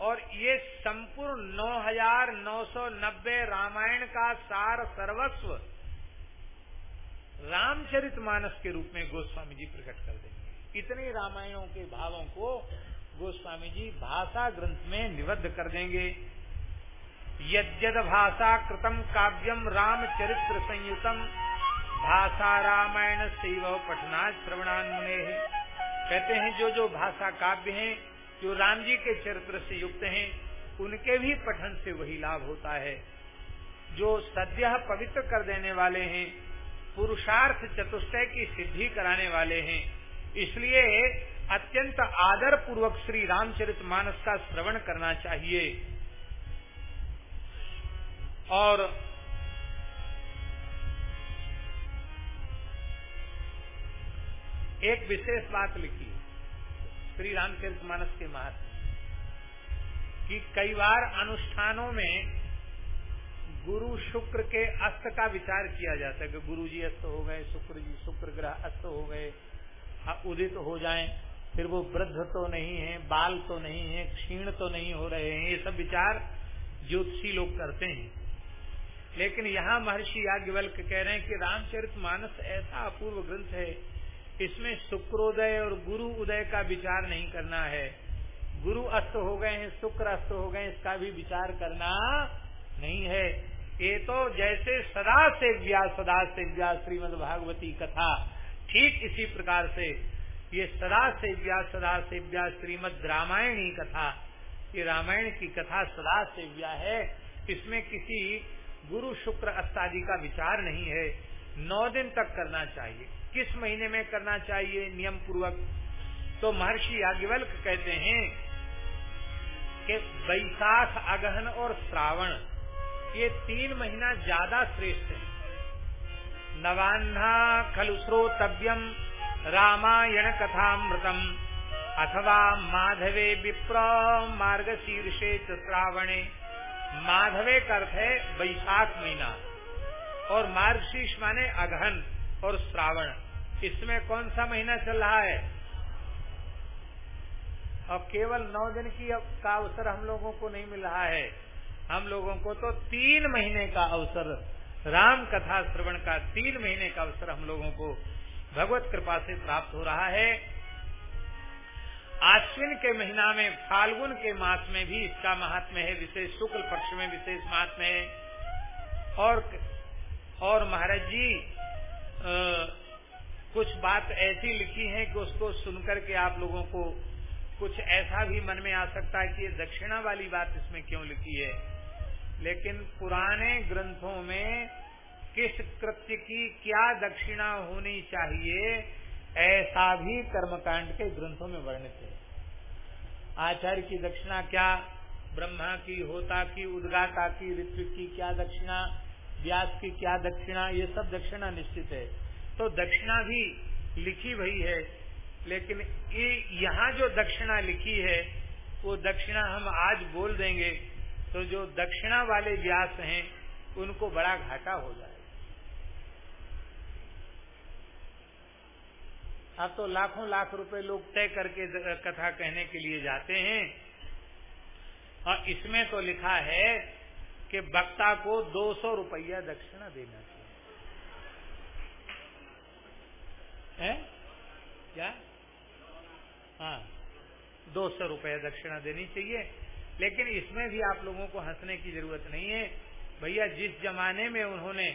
और ये संपूर्ण नौ हज़ार नौ सौ नब्बे रामायण का सार सर्वस्व रामचरित मानस के रूप में गोस्वामी जी प्रकट कर देंगे। इतने रामायणों के भावों को गोस्वामी जी भाषा ग्रंथ में निबद्ध कर देंगे। यद्यद भाषा कृतम काव्यम रामचरित्र संयुतम भाषा रामायण शैव पठना श्रवणान मुने कहते हैं, जो जो भाषा काव्य हैं, जो राम जी के चरित्र से युक्त हैं, उनके भी पठन से वही लाभ होता है। जो सद्य पवित्र कर देने वाले हैं पुरुषार्थ चतुष्टय की सिद्धि कराने वाले हैं। इसलिए अत्यंत आदर पूर्वक श्री रामचरित मानस का श्रवण करना चाहिए। और एक विशेष बात लिखी श्री रामचरित मानस के महत्व कि कई बार अनुष्ठानों में गुरु शुक्र के अस्त का विचार किया जाता है कि गुरु जी अस्त हो गए शुक्र जी शुक्र ग्रह अस्त हो गए उदित हो जाएँ, फिर वो वृद्ध तो नहीं है, बाल तो नहीं है, क्षीण तो नहीं हो रहे हैं, ये सब विचार ज्योतिषी लोग करते हैं। लेकिन यहाँ महर्षि याज्ञवल्क कह रहे हैं कि रामचरित मानस ऐसा अपूर्व ग्रंथ है, इसमें शुक्रोदय और गुरु उदय का विचार नहीं करना है। गुरु अस्त हो गए हैं, शुक्र अस्त हो गए इसका भी विचार करना नहीं है। ये तो जैसे सदा से व्या सदा से व्या श्रीमद भागवती कथा, ठीक इसी प्रकार से ये सदा से व्या सदा से व्या श्रीमद रामायणी कथा, ये रामायण की कथा सदा से व्या है। इसमें किसी गुरु, शुक्र अस्तादि का विचार नहीं है। नौ दिन तक करना चाहिए। किस महीने में करना चाहिए नियम पूर्वक? तो महर्षि याज्ञवल्क कहते हैं कि बैसाख, अगहन और श्रावण ये तीन महीना ज़्यादा श्रेष्ठ है। नवान्हा खलु श्रोतव्यम, रामायण कथामृतम, अथवा माधवे विप्र मार्ग शीर्षे श्रावणे। माधवे का अर्थ है वैशाख महीना, और मार्गशीर्ष माने अघन और श्रावण। इसमें कौन सा महीना चल रहा है? और केवल नौ दिन की का अवसर हम लोगों को नहीं मिल रहा है। हम लोगों को तो तीन महीने का अवसर राम कथा श्रवण का तीन महीने का अवसर हम लोगों को भगवत कृपा से प्राप्त हो रहा है। आश्विन के महीना में फाल्गुन के मास में भी इसका महात्म्य है विशेष शुक्ल पक्ष में विशेष महात्म्य है। और और महाराज जी आ, कुछ बात ऐसी लिखी है कि उसको सुनकर के आप लोगों को कुछ ऐसा भी मन में आ सकता है कि ये दक्षिणा वाली बात इसमें क्यों लिखी है? लेकिन पुराने ग्रंथों में किस कृत्य की क्या दक्षिणा होनी चाहिए, ऐसा भी कर्मकांड के ग्रंथों में वर्णित है। आचार्य की दक्षिणा क्या, ब्रह्मा की, होता की, उदगाता की ऋतु की क्या दक्षिणा, व्यास की क्या दक्षिणा, ये सब दक्षिणा निश्चित है। तो दक्षिणा भी लिखी हुई है, लेकिन यहाँ जो दक्षिणा लिखी है, वो दक्षिणा हम आज बोल देंगे। तो जो दक्षिणा वाले व्यास हैं, उनको बड़ा घाटा हो जाए। अब तो लाखों लाख रुपए लोग तय करके कथा कहने के लिए जाते हैं। और इसमें तो लिखा है कि वक्ता को दो सौ रुपया दक्षिणा देना चाहिए। है? क्या? हाँ दो सौ रुपया दक्षिणा देनी चाहिए। लेकिन इसमें भी आप लोगों को हंसने की ज़रूरत नहीं है। भैया, जिस जमाने में उन्होंने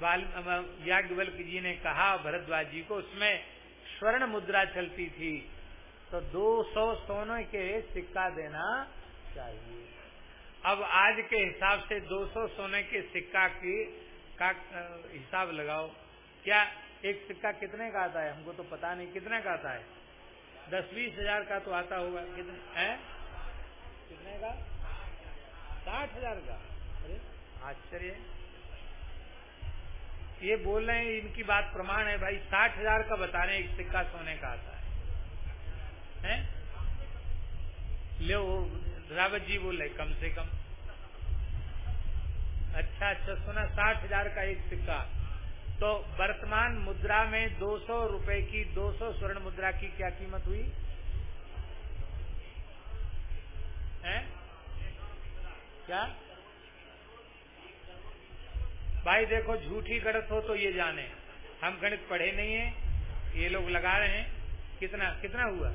याज्ञवल्क जी ने कहा, भरद्वाज जी को, उसमें स्वर्ण मुद्रा चलती थी। तो 200 सोने के सिक्का देना चाहिए। अब आज के हिसाब से 200 सोने के सिक्का की, का हिसाब लगाओ। क्या एक सिक्का कितने का आता है? हमको तो पता नहीं कितने का आता है। दस बीस हज़ार का तो आता होगा। कितने, है? कितने का साठ हज़ार का। अरे, आश्चर्य। ये बोल रहे हैं, इनकी बात प्रमाण है भाई। साठ हज़ार का बता रहे हैं, एक सिक्का सोने का आता है। हैं? ले रावत जी बोले कम से कम। अच्छा अच्छा सुना, साठ हज़ार का एक सिक्का। तो वर्तमान मुद्रा में दो सौ रुपये की, दो सौ स्वर्ण मुद्रा की क्या कीमत हुई? है? क्या? भाई देखो, झूठी गणित हो तो ये जाने। हम गणित पढ़े नहीं है। ये लोग लगा रहे हैं। कितना कितना हुआ?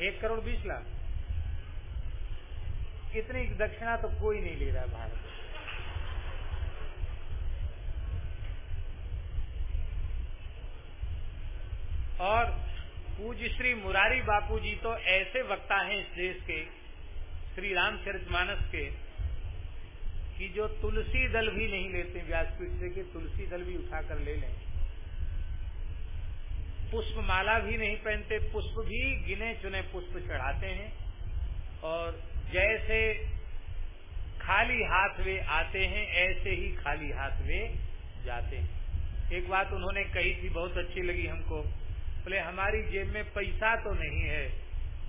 एक करोड़ बीस लाख। इतनी दक्षिणा तो कोई नहीं ले रहा भारत। और पूज्य श्री मुरारी बापू जी तो ऐसे वक्ता हैं इस देश के, श्री रामचरित मानस के, कि जो तुलसी दल भी नहीं लेते, व्यासपीठ से कि तुलसी दल भी उठाकर ले लें। पुष्प माला भी नहीं पहनते, पुष्प भी गिने चुने पुष्प चढ़ाते हैं, और जैसे खाली हाथ वे आते हैं, ऐसे ही खाली हाथ वे जाते हैं। एक बात उन्होंने कही थी, बहुत अच्छी लगी हमको। बोले, हमारी जेब में पैसा तो नहीं है,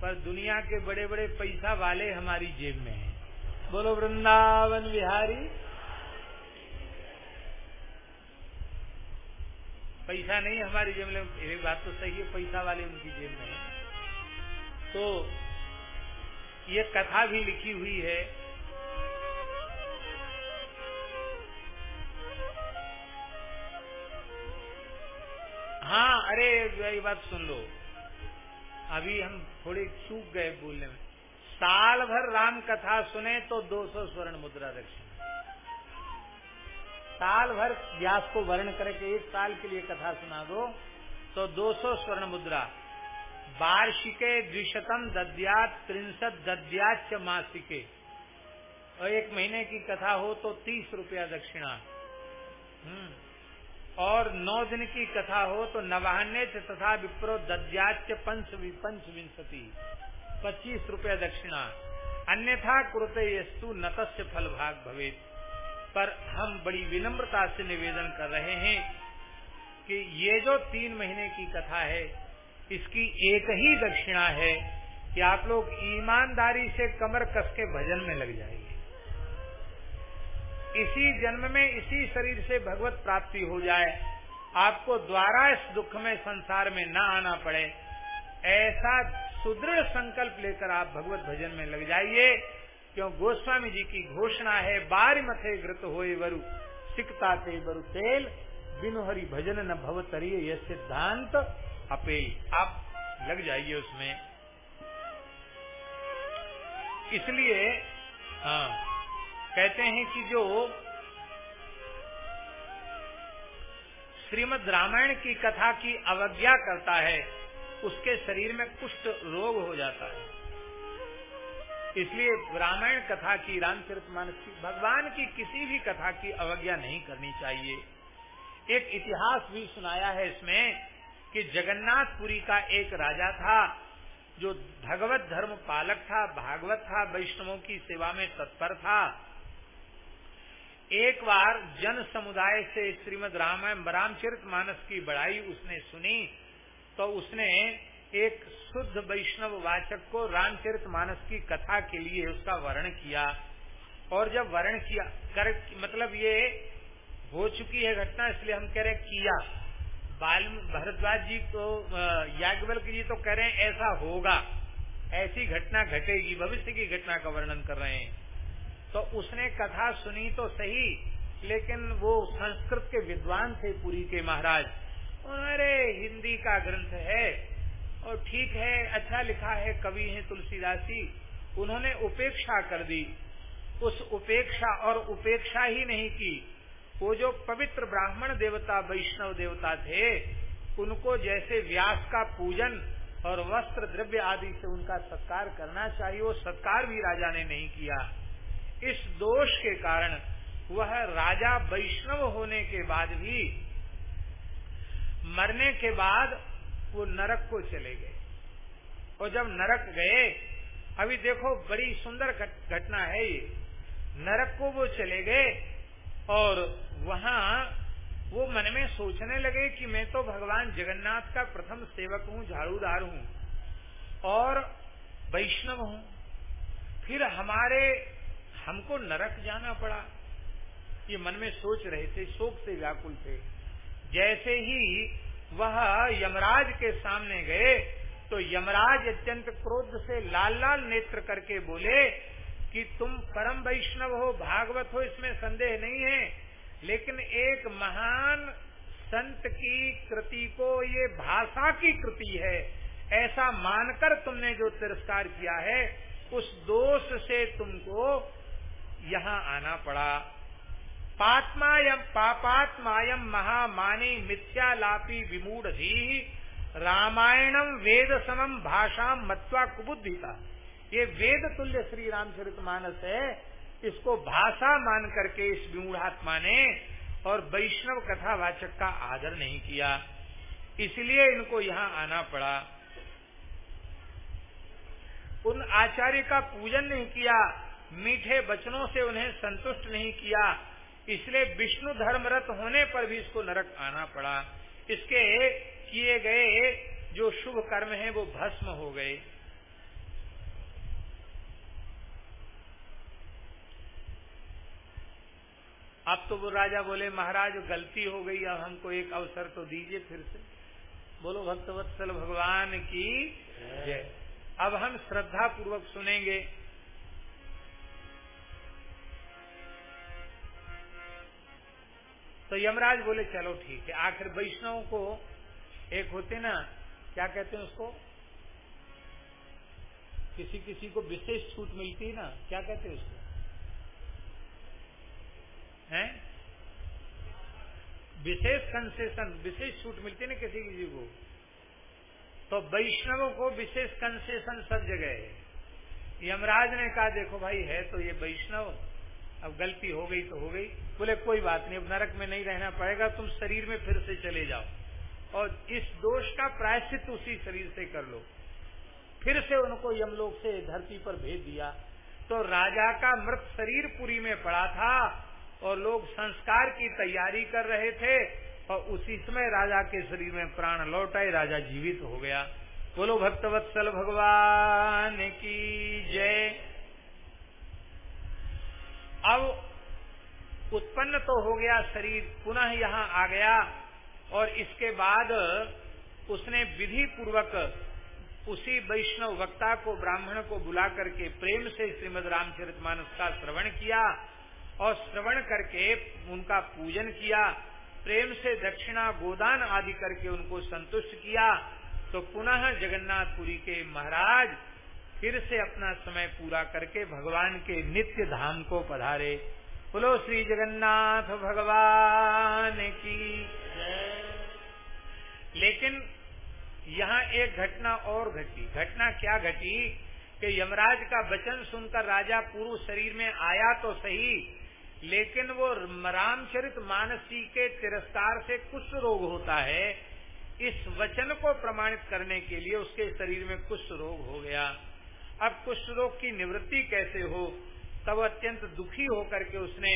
पर दुनिया के बड़े बड़े पैसा वाले हमारी जेब में हैं। बोलो, वृंदावन बिहारी, पैसा नहीं हमारी जेब में, एक बात तो सही है, पैसा वाले उनकी जेब में है। तो ये कथा भी लिखी हुई है हाँ अरे ये बात सुन लो। अभी हम थोड़े चूक गए बोलने में। साल भर राम कथा सुने तो 200 स्वर्ण मुद्रा दक्षिणा साल भर व्यास को वर्ण करके एक साल के लिए कथा सुना दो तो 200 स्वर्ण मुद्रा। वार्षिके द्विशतम दद्यात त्रिंसत दद्याच मासिके। और एक महीने की कथा हो तो तीस रुपया दक्षिणा। हम्म। और नौ दिन की कथा हो तो नवान्य तथा विप्रो दद्याच पंच पंच विंशति पच्चीस रुपया दक्षिणा। अन्यथा कुरते यस्तु नतस्य फल भाग भवे पर हम बड़ी विनम्रता से निवेदन कर रहे हैं कि ये जो तीन महीने की कथा है, इसकी एक ही दक्षिणा है कि आप लोग ईमानदारी से कमर कस के भजन में लग जाइए। इसी जन्म में इसी शरीर से भगवत प्राप्ति हो जाए, आपको द्वारा इस दुख में संसार में न आना पड़े। ऐसा सुदृढ़ संकल्प लेकर आप भगवत भजन में लग जाइए। क्यों? गोस्वामी जी की घोषणा है, बार मथे ग्रत होए वरु सिकता ते वरु तेल बिनु हरि भजन न भवतरिय यह सिद्धांत अपेल। आप लग जाइए उसमें। इसलिए हाँ कहते हैं कि जो श्रीमद रामायण की कथा की अवज्ञा करता है, उसके शरीर में कुष्ठ रोग हो जाता है। इसलिए रामायण कथा की, रामचरित मानस की, भगवान की किसी भी कथा की अवज्ञा नहीं करनी चाहिए। एक इतिहास भी सुनाया है इसमें कि जगन्नाथपुरी का एक राजा था, जो भगवत धर्म पालक था, भागवत था, वैष्णवों की सेवा में तत्पर था। एक बार जन समुदाय से श्रीमद रामायण रामचरित मानस की बड़ाई उसने सुनी तो उसने एक शुद्ध वैष्णव वाचक को रामचरित मानस की कथा के लिए उसका वर्ण किया। और जब वर्ण किया, कर मतलब ये हो चुकी है घटना, इसलिए हम कह रहे किया। बाल, भरद्वाज जी तो याज्ञवल्क जी तो कह रहे हैं ऐसा होगा, ऐसी घटना घटेगी, भविष्य की घटना का वर्णन कर रहे हैं। तो उसने कथा सुनी तो सही, लेकिन वो संस्कृत के विद्वान थे पुरी के महाराज। अरे, हिंदी का ग्रंथ है, और ठीक है अच्छा लिखा है कवि है तुलसीदासी। उन्होंने उपेक्षा कर दी। उस उपेक्षा और उपेक्षा ही नहीं की। वो जो पवित्र ब्राह्मण देवता, वैष्णव देवता थे, उनको जैसे व्यास का पूजन और वस्त्र, द्रव्य आदि से उनका सत्कार करना चाहिए, वो सत्कार भी राजा ने नहीं किया। इस दोष के कारण वह राजा वैष्णव होने के बाद भी मरने के बाद वो नरक को चले गए। और जब नरक गए, अभी देखो बड़ी सुंदर घटना है ये। नरक को वो चले गए और वहाँ वो मन में सोचने लगे कि मैं तो भगवान जगन्नाथ का प्रथम सेवक हूँ, झाड़ूदार हूँ और वैष्णव हूँ। फिर हमारे हमको नरक जाना पड़ा। ये मन में सोच रहे थे, शोक से व्याकुल थे। जैसे ही वह यमराज के सामने गए तो यमराज अत्यंत क्रोध से लाल लाल नेत्र करके बोले कि तुम परम वैष्णव हो, भागवत हो, इसमें संदेह नहीं है। लेकिन एक महान संत की कृति को, ये भाषा की कृति है। ऐसा मानकर तुमने जो तिरस्कार किया है, उस दोष से तुमको यहाँ आना पड़ा। पात्मायम पापात्मायम महामानी मिथ्यालापी विमूढ़ रामायणम वेद समम भाषा मत्वा कुबुद्धिता। ये वेद तुल्य श्री रामचरित मानस है, इसको भाषा मान करके इस विमूढ़ात्मा ने और वैष्णव कथा वाचक का आदर नहीं किया। इसलिए इनको यहाँ आना पड़ा। उन आचार्य का पूजन नहीं किया। मीठे वचनों से उन्हें संतुष्ट नहीं किया। इसलिए विष्णु धर्मरत होने पर भी इसको नरक आना पड़ा। इसके किए गए जो शुभ कर्म है, वो भस्म हो गए। अब तो वो राजा बोले, महाराज, गलती हो गई, अब हमको एक अवसर तो दीजिए फिर से। बोलो, भक्तवत्सल भगवान की जय। अब हम श्रद्धा पूर्वक सुनेंगे। तो यमराज बोले, चलो ठीक है। आखिर वैष्णव को एक होते ना, क्या कहते हैं उसको? किसी किसी को विशेष छूट मिलती है ना, क्या कहते हैं उसको? हैं? विशेष कंसेशन विशेष छूट मिलती है ना किसी किसी को? तो वैष्णवों को विशेष कंसेशन सब जगह है। यमराज ने कहा, देखो भाई, है तो ये वैष्णव अब गलती हो गई तो हो गई। बोले, कोई बात नहीं, अब नरक में नहीं रहना पड़ेगा, तुम शरीर में फिर से चले जाओ। और इस दोष का प्रायश्चित उसी शरीर से कर लो। फिर से उनको यमलोक से धरती पर भेज दिया। तो राजा का मृत शरीर पुरी में पड़ा था और लोग संस्कार की तैयारी कर रहे थे और उसी समय राजा के शरीर में प्राण लौट आए। राजा जीवित हो गया। बोलो, भक्तवत्सल भगवान की जय। अब उत्पन्न तो हो गया शरीर, पुनः यहाँ आ गया और इसके बाद उसने विधि पूर्वक उसी वैष्णव वक्ता को, ब्राह्मण को बुला करके प्रेम से श्रीमद रामचरितमानस का श्रवण किया और श्रवण करके उनका पूजन किया, प्रेम से दक्षिणा गोदान आदि करके उनको संतुष्ट किया। तो पुनः जगन्नाथपुरी के महाराज फिर से अपना समय पूरा करके भगवान के नित्य धाम को पधारे। बोलो श्री जगन्नाथ भगवान की। लेकिन यहाँ एक घटना और घटी। घटना क्या घटी? कि यमराज का वचन सुनकर राजा पूर्व शरीर में आया तो सही, लेकिन वो रामचरित मानसी के तिरस्कार से कुछ रोग होता है। इस वचन को प्रमाणित करने के लिए उसके शरीर में कुछ रोग हो गया। अब कुष्ठ रोग की निवृत्ति कैसे हो? तब अत्यंत दुखी होकर के उसने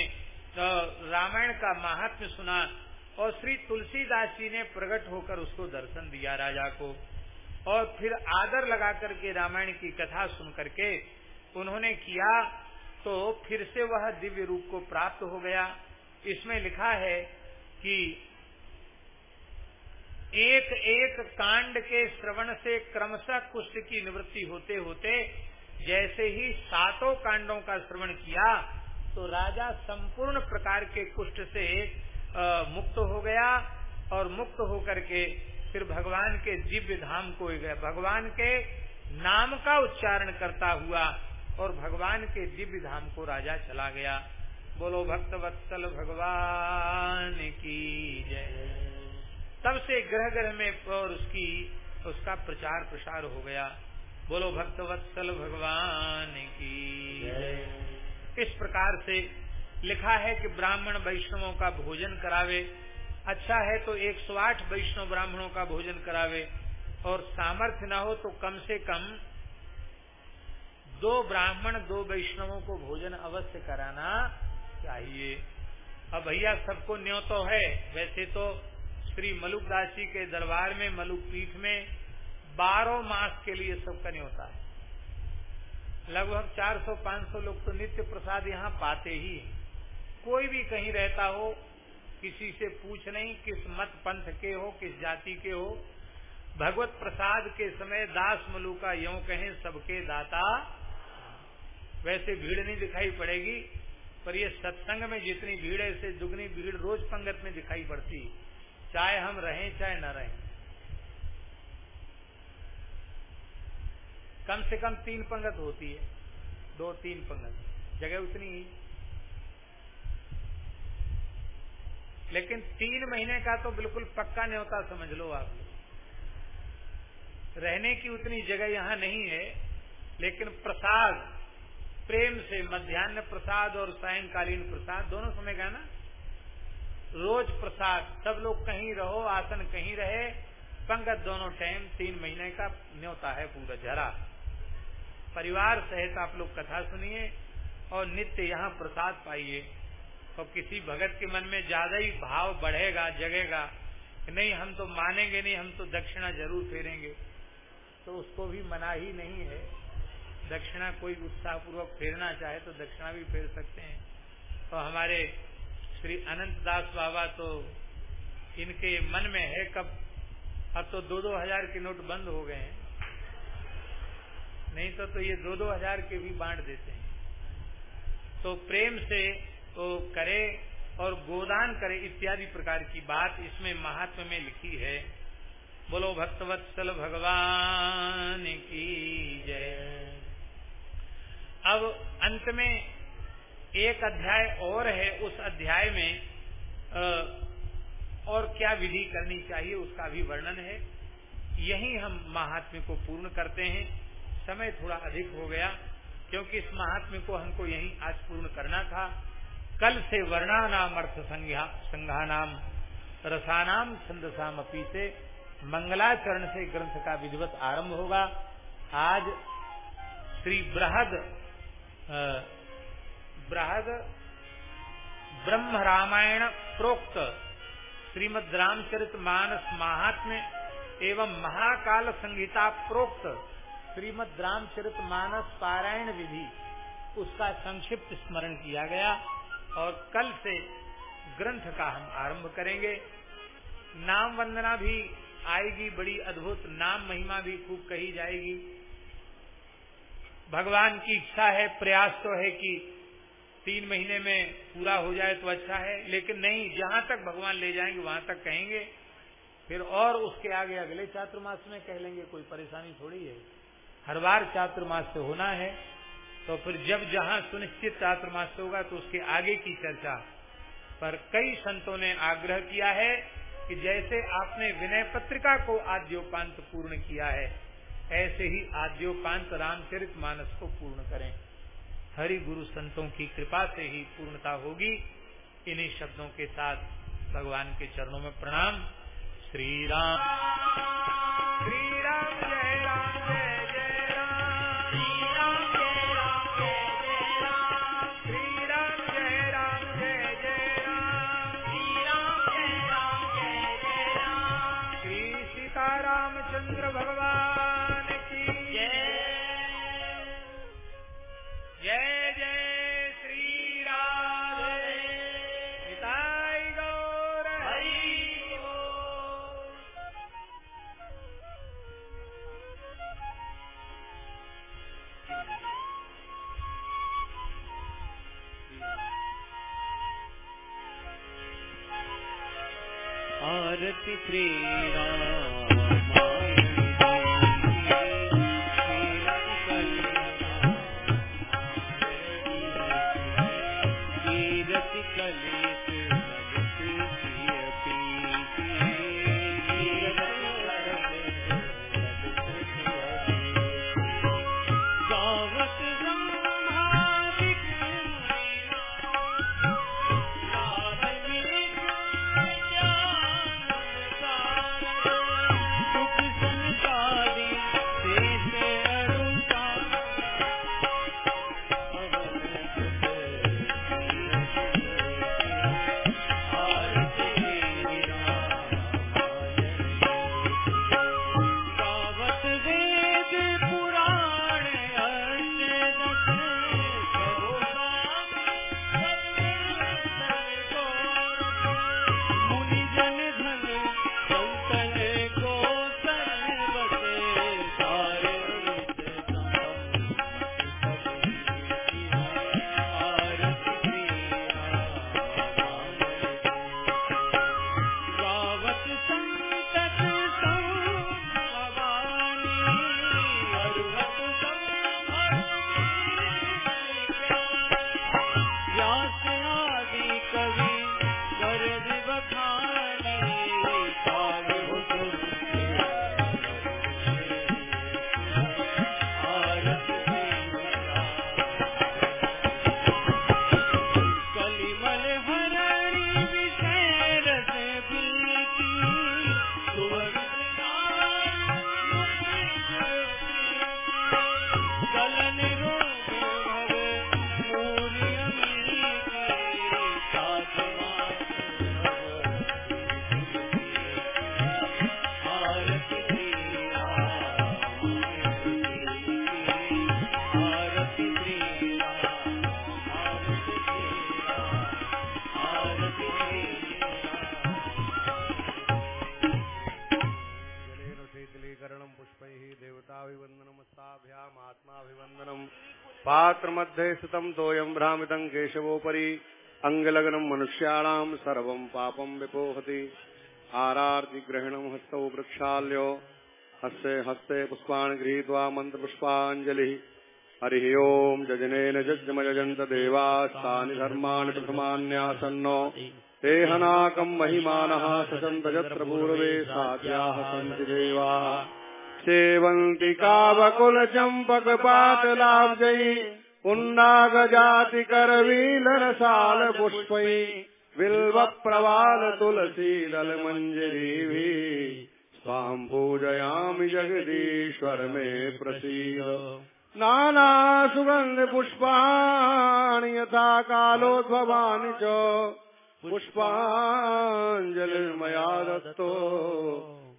रामायण का महात्म्य सुना और श्री तुलसीदास जी ने प्रकट होकर उसको दर्शन दिया राजा को। और फिर आदर लगा करके रामायण की कथा सुन करके उन्होंने किया तो फिर से वह दिव्य रूप को प्राप्त हो गया। इसमें लिखा है कि एक एक कांड के श्रवण से क्रमशः कुष्ठ की निवृत्ति होते होते जैसे ही सातों कांडों का श्रवण किया तो राजा संपूर्ण प्रकार के कुष्ठ से मुक्त हो गया और मुक्त होकर के फिर भगवान के दिव्य धाम को गया। भगवान के नाम का उच्चारण करता हुआ और भगवान के दिव्य धाम को राजा चला गया। बोलो, भक्त वत्सल भगवान की जय। तब से ग्रह ग्रह में और उसकी उसका प्रचार प्रसार हो गया। बोलो भक्तवत्सल भगवान की। इस प्रकार से लिखा है कि ब्राह्मण वैष्णवों का भोजन करावे। अच्छा है तो 108 वैष्णव ब्राह्मणों का भोजन करावे। और सामर्थ्य न हो तो कम से कम दो ब्राह्मण दो वैष्णवों को भोजन अवश्य कराना चाहिए। अब भैया सबको न्यो तो है। वैसे तो श्री मलुकदास जी के दरबार में, मलुक पीठ में बारह मास के लिए सब नहीं होता है। लगभग 400-500 लोग तो नित्य प्रसाद यहाँ पाते ही कोई भी कहीं रहता हो, किसी से पूछ नहीं किस मत पंथ के हो, किस जाति के हो, भगवत प्रसाद के समय दास मलु का यो कहें, सबके दाता। वैसे भीड़ नहीं दिखाई पड़ेगी, पर ये सत्संग में जितनी भीड़ है, इससे दुगनी भीड़ रोज पंगत में दिखाई पड़ती चाहे हम रहें, चाहे न रहें। कम से कम तीन पंगत होती है। दो, तीन पंगत। जगह उतनी ही। लेकिन तीन महीने का तो बिल्कुल पक्का नहीं होता समझ लो आप लोग। रहने की उतनी जगह यहाँ नहीं है, लेकिन प्रसाद, प्रेम से मध्यान्ह प्रसाद और सायंकालीन प्रसाद, दोनों समय का ना? रोज प्रसाद, सब लोग कहीं रहो, आसन कहीं रहे, पंगत दोनों टाइम तीन महीने का न्योता है पूरा जरा परिवार सहित आप लोग कथा सुनिए और नित्य यहाँ प्रसाद पाइए। और किसी भगत के मन में ज़्यादा ही भाव बढ़ेगा, जगेगा नहीं, हम तो मानेंगे नहीं, हम तो दक्षिणा ज़रूर फेरेंगे। तो उसको भी मना ही नहीं है। दक्षिणा कोई उत्साह पूर्वक फेरना चाहे तो दक्षिणा भी फेर सकते हैं। तो हमारे श्री अनंत दास बाबा तो इनके मन में है कब? अब तो दो दो हज़ार के नोट बंद हो गए हैं। नहीं तो तो ये दो दो हज़ार के भी बांट देते हैं। तो प्रेम से तो करे और गोदान करे इत्यादि प्रकार की बात इसमें महात्म में लिखी है। बोलो, भक्तवत्सल भगवान की जय। अब अंत में एक अध्याय और है उस अध्याय में और क्या विधि करनी चाहिए उसका भी वर्णन है। यही हम महात्म्य को पूर्ण करते हैं। समय थोड़ा अधिक हो गया, क्योंकि इस महात्म्य को हमको यही आज पूर्ण करना था। कल से वर्णा नाम अर्थ संज्ञा नाम रसानाम छंदसाम अपी से मंगलाचरण से ग्रंथ का विधिवत आरंभ होगा। आज श्री बृहद बृहद ब्रह्म रामायण प्रोक्त श्रीमद रामचरित मानस महात्म्य एवं महाकाल संहिता प्रोक्त श्रीमद रामचरित मानस पारायण विधि, उसका संक्षिप्त स्मरण किया गया और कल से ग्रंथ का हम आरंभ करेंगे। नाम वंदना भी आएगी, बड़ी अद्भुत नाम महिमा भी खूब कही जाएगी। भगवान की इच्छा है, प्रयास तो है कि तीन महीने में पूरा हो जाए तो अच्छा है, लेकिन नहीं, जहाँ तक भगवान ले जाएँगे, वहाँ तक कहेंगे। फिर और उसके आगे अगले चातुर्मास में कह लेंगे, कोई परेशानी थोड़ी है। हर बार चातुर्मास से होना है तो फिर जब जहाँ सुनिश्चित चातुर्मास से होगा तो उसके आगे की चर्चा। पर कई संतों ने आग्रह किया है कि जैसे आपने विनय पत्रिका को आद्योपांत पूर्ण किया है, ऐसे ही आद्योपांत रामचरित मानस को पूर्ण करें। हरि गुरु संतों की कृपा से ही पूर्णता होगी। इन्हीं शब्दों के साथ भगवान के चरणों में प्रणाम। श्री राम। श्री राम जय। 33 पात्रमध्ये स्थितं तोयं भ्रामितं केशवोपरि। अङ्गलग्नं मनुष्याणां सर्वं पापं विपोहति। आरार्तिग्रहणं हस्तौ वृक्षाल्यो। हस्ते हस्ते पुष्पाणि गृहीत्वा मन्त्रपुष्पाञ्जलिः। हरिः ओम् जजनेन जज्ञमजन्त देवास्तानि धर्माणि प्रथमान्यासन्नो। ते हनाकम् महिमानः ससन्त यत्र पूर्वे साध्याः सन्ति देवाः। सेवन्ति कावकुलचम्पकपाटलाब्जै पुण्डागजातिकरवीलरसालपुष्पै बिल्वप्रवाल तुलसीदलमञ्जरीभिः स्वाम् पूजयामि जगदीश्वर मे प्रसीद। नानासुगन्धपुष्पाणि यथा कालोद्भवानि च पुष्पाञ्जलिर्मया दत्तो।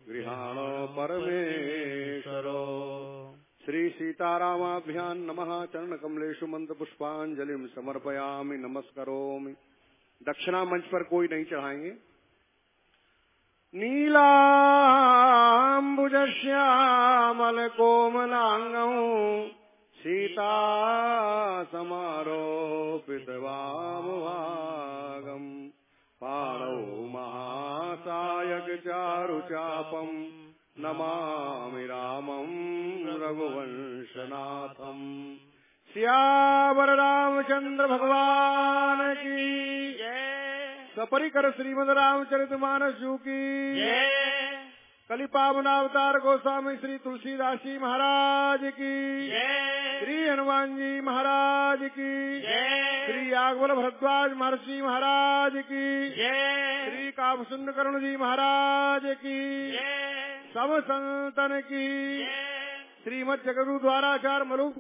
गृहाणो परमेश्वरो। श्री सीतारामाभ्यां नमः। चरणकमलेषु मन्त्रपुष्पाञ्जलिं समर्पयामि। नमस्करोमि। दक्षिणा मंच पर कोई नहीं चढ़ाएँगे। नीलाम्बुजश्यामलकोमलाङ्गौ सीता समारोपितवामभागम् पाणौ महासायकचारुचापम् नमामि रामम् रघुवंशनाथम्। सियावर रामचंद्र भगवान की सपरिकर श्रीमद रामचरित मानस जी की कली पावनावतार गोस्वामी श्री तुलसीदास जी महाराज की श्री हनुमान जी महाराज की श्री आगवल भरद्वाज महर्षि महाराज की श्री कामसुंद करुण जी महाराज की सब संतन की श्रीमद जगदू द्वाराचार मलुक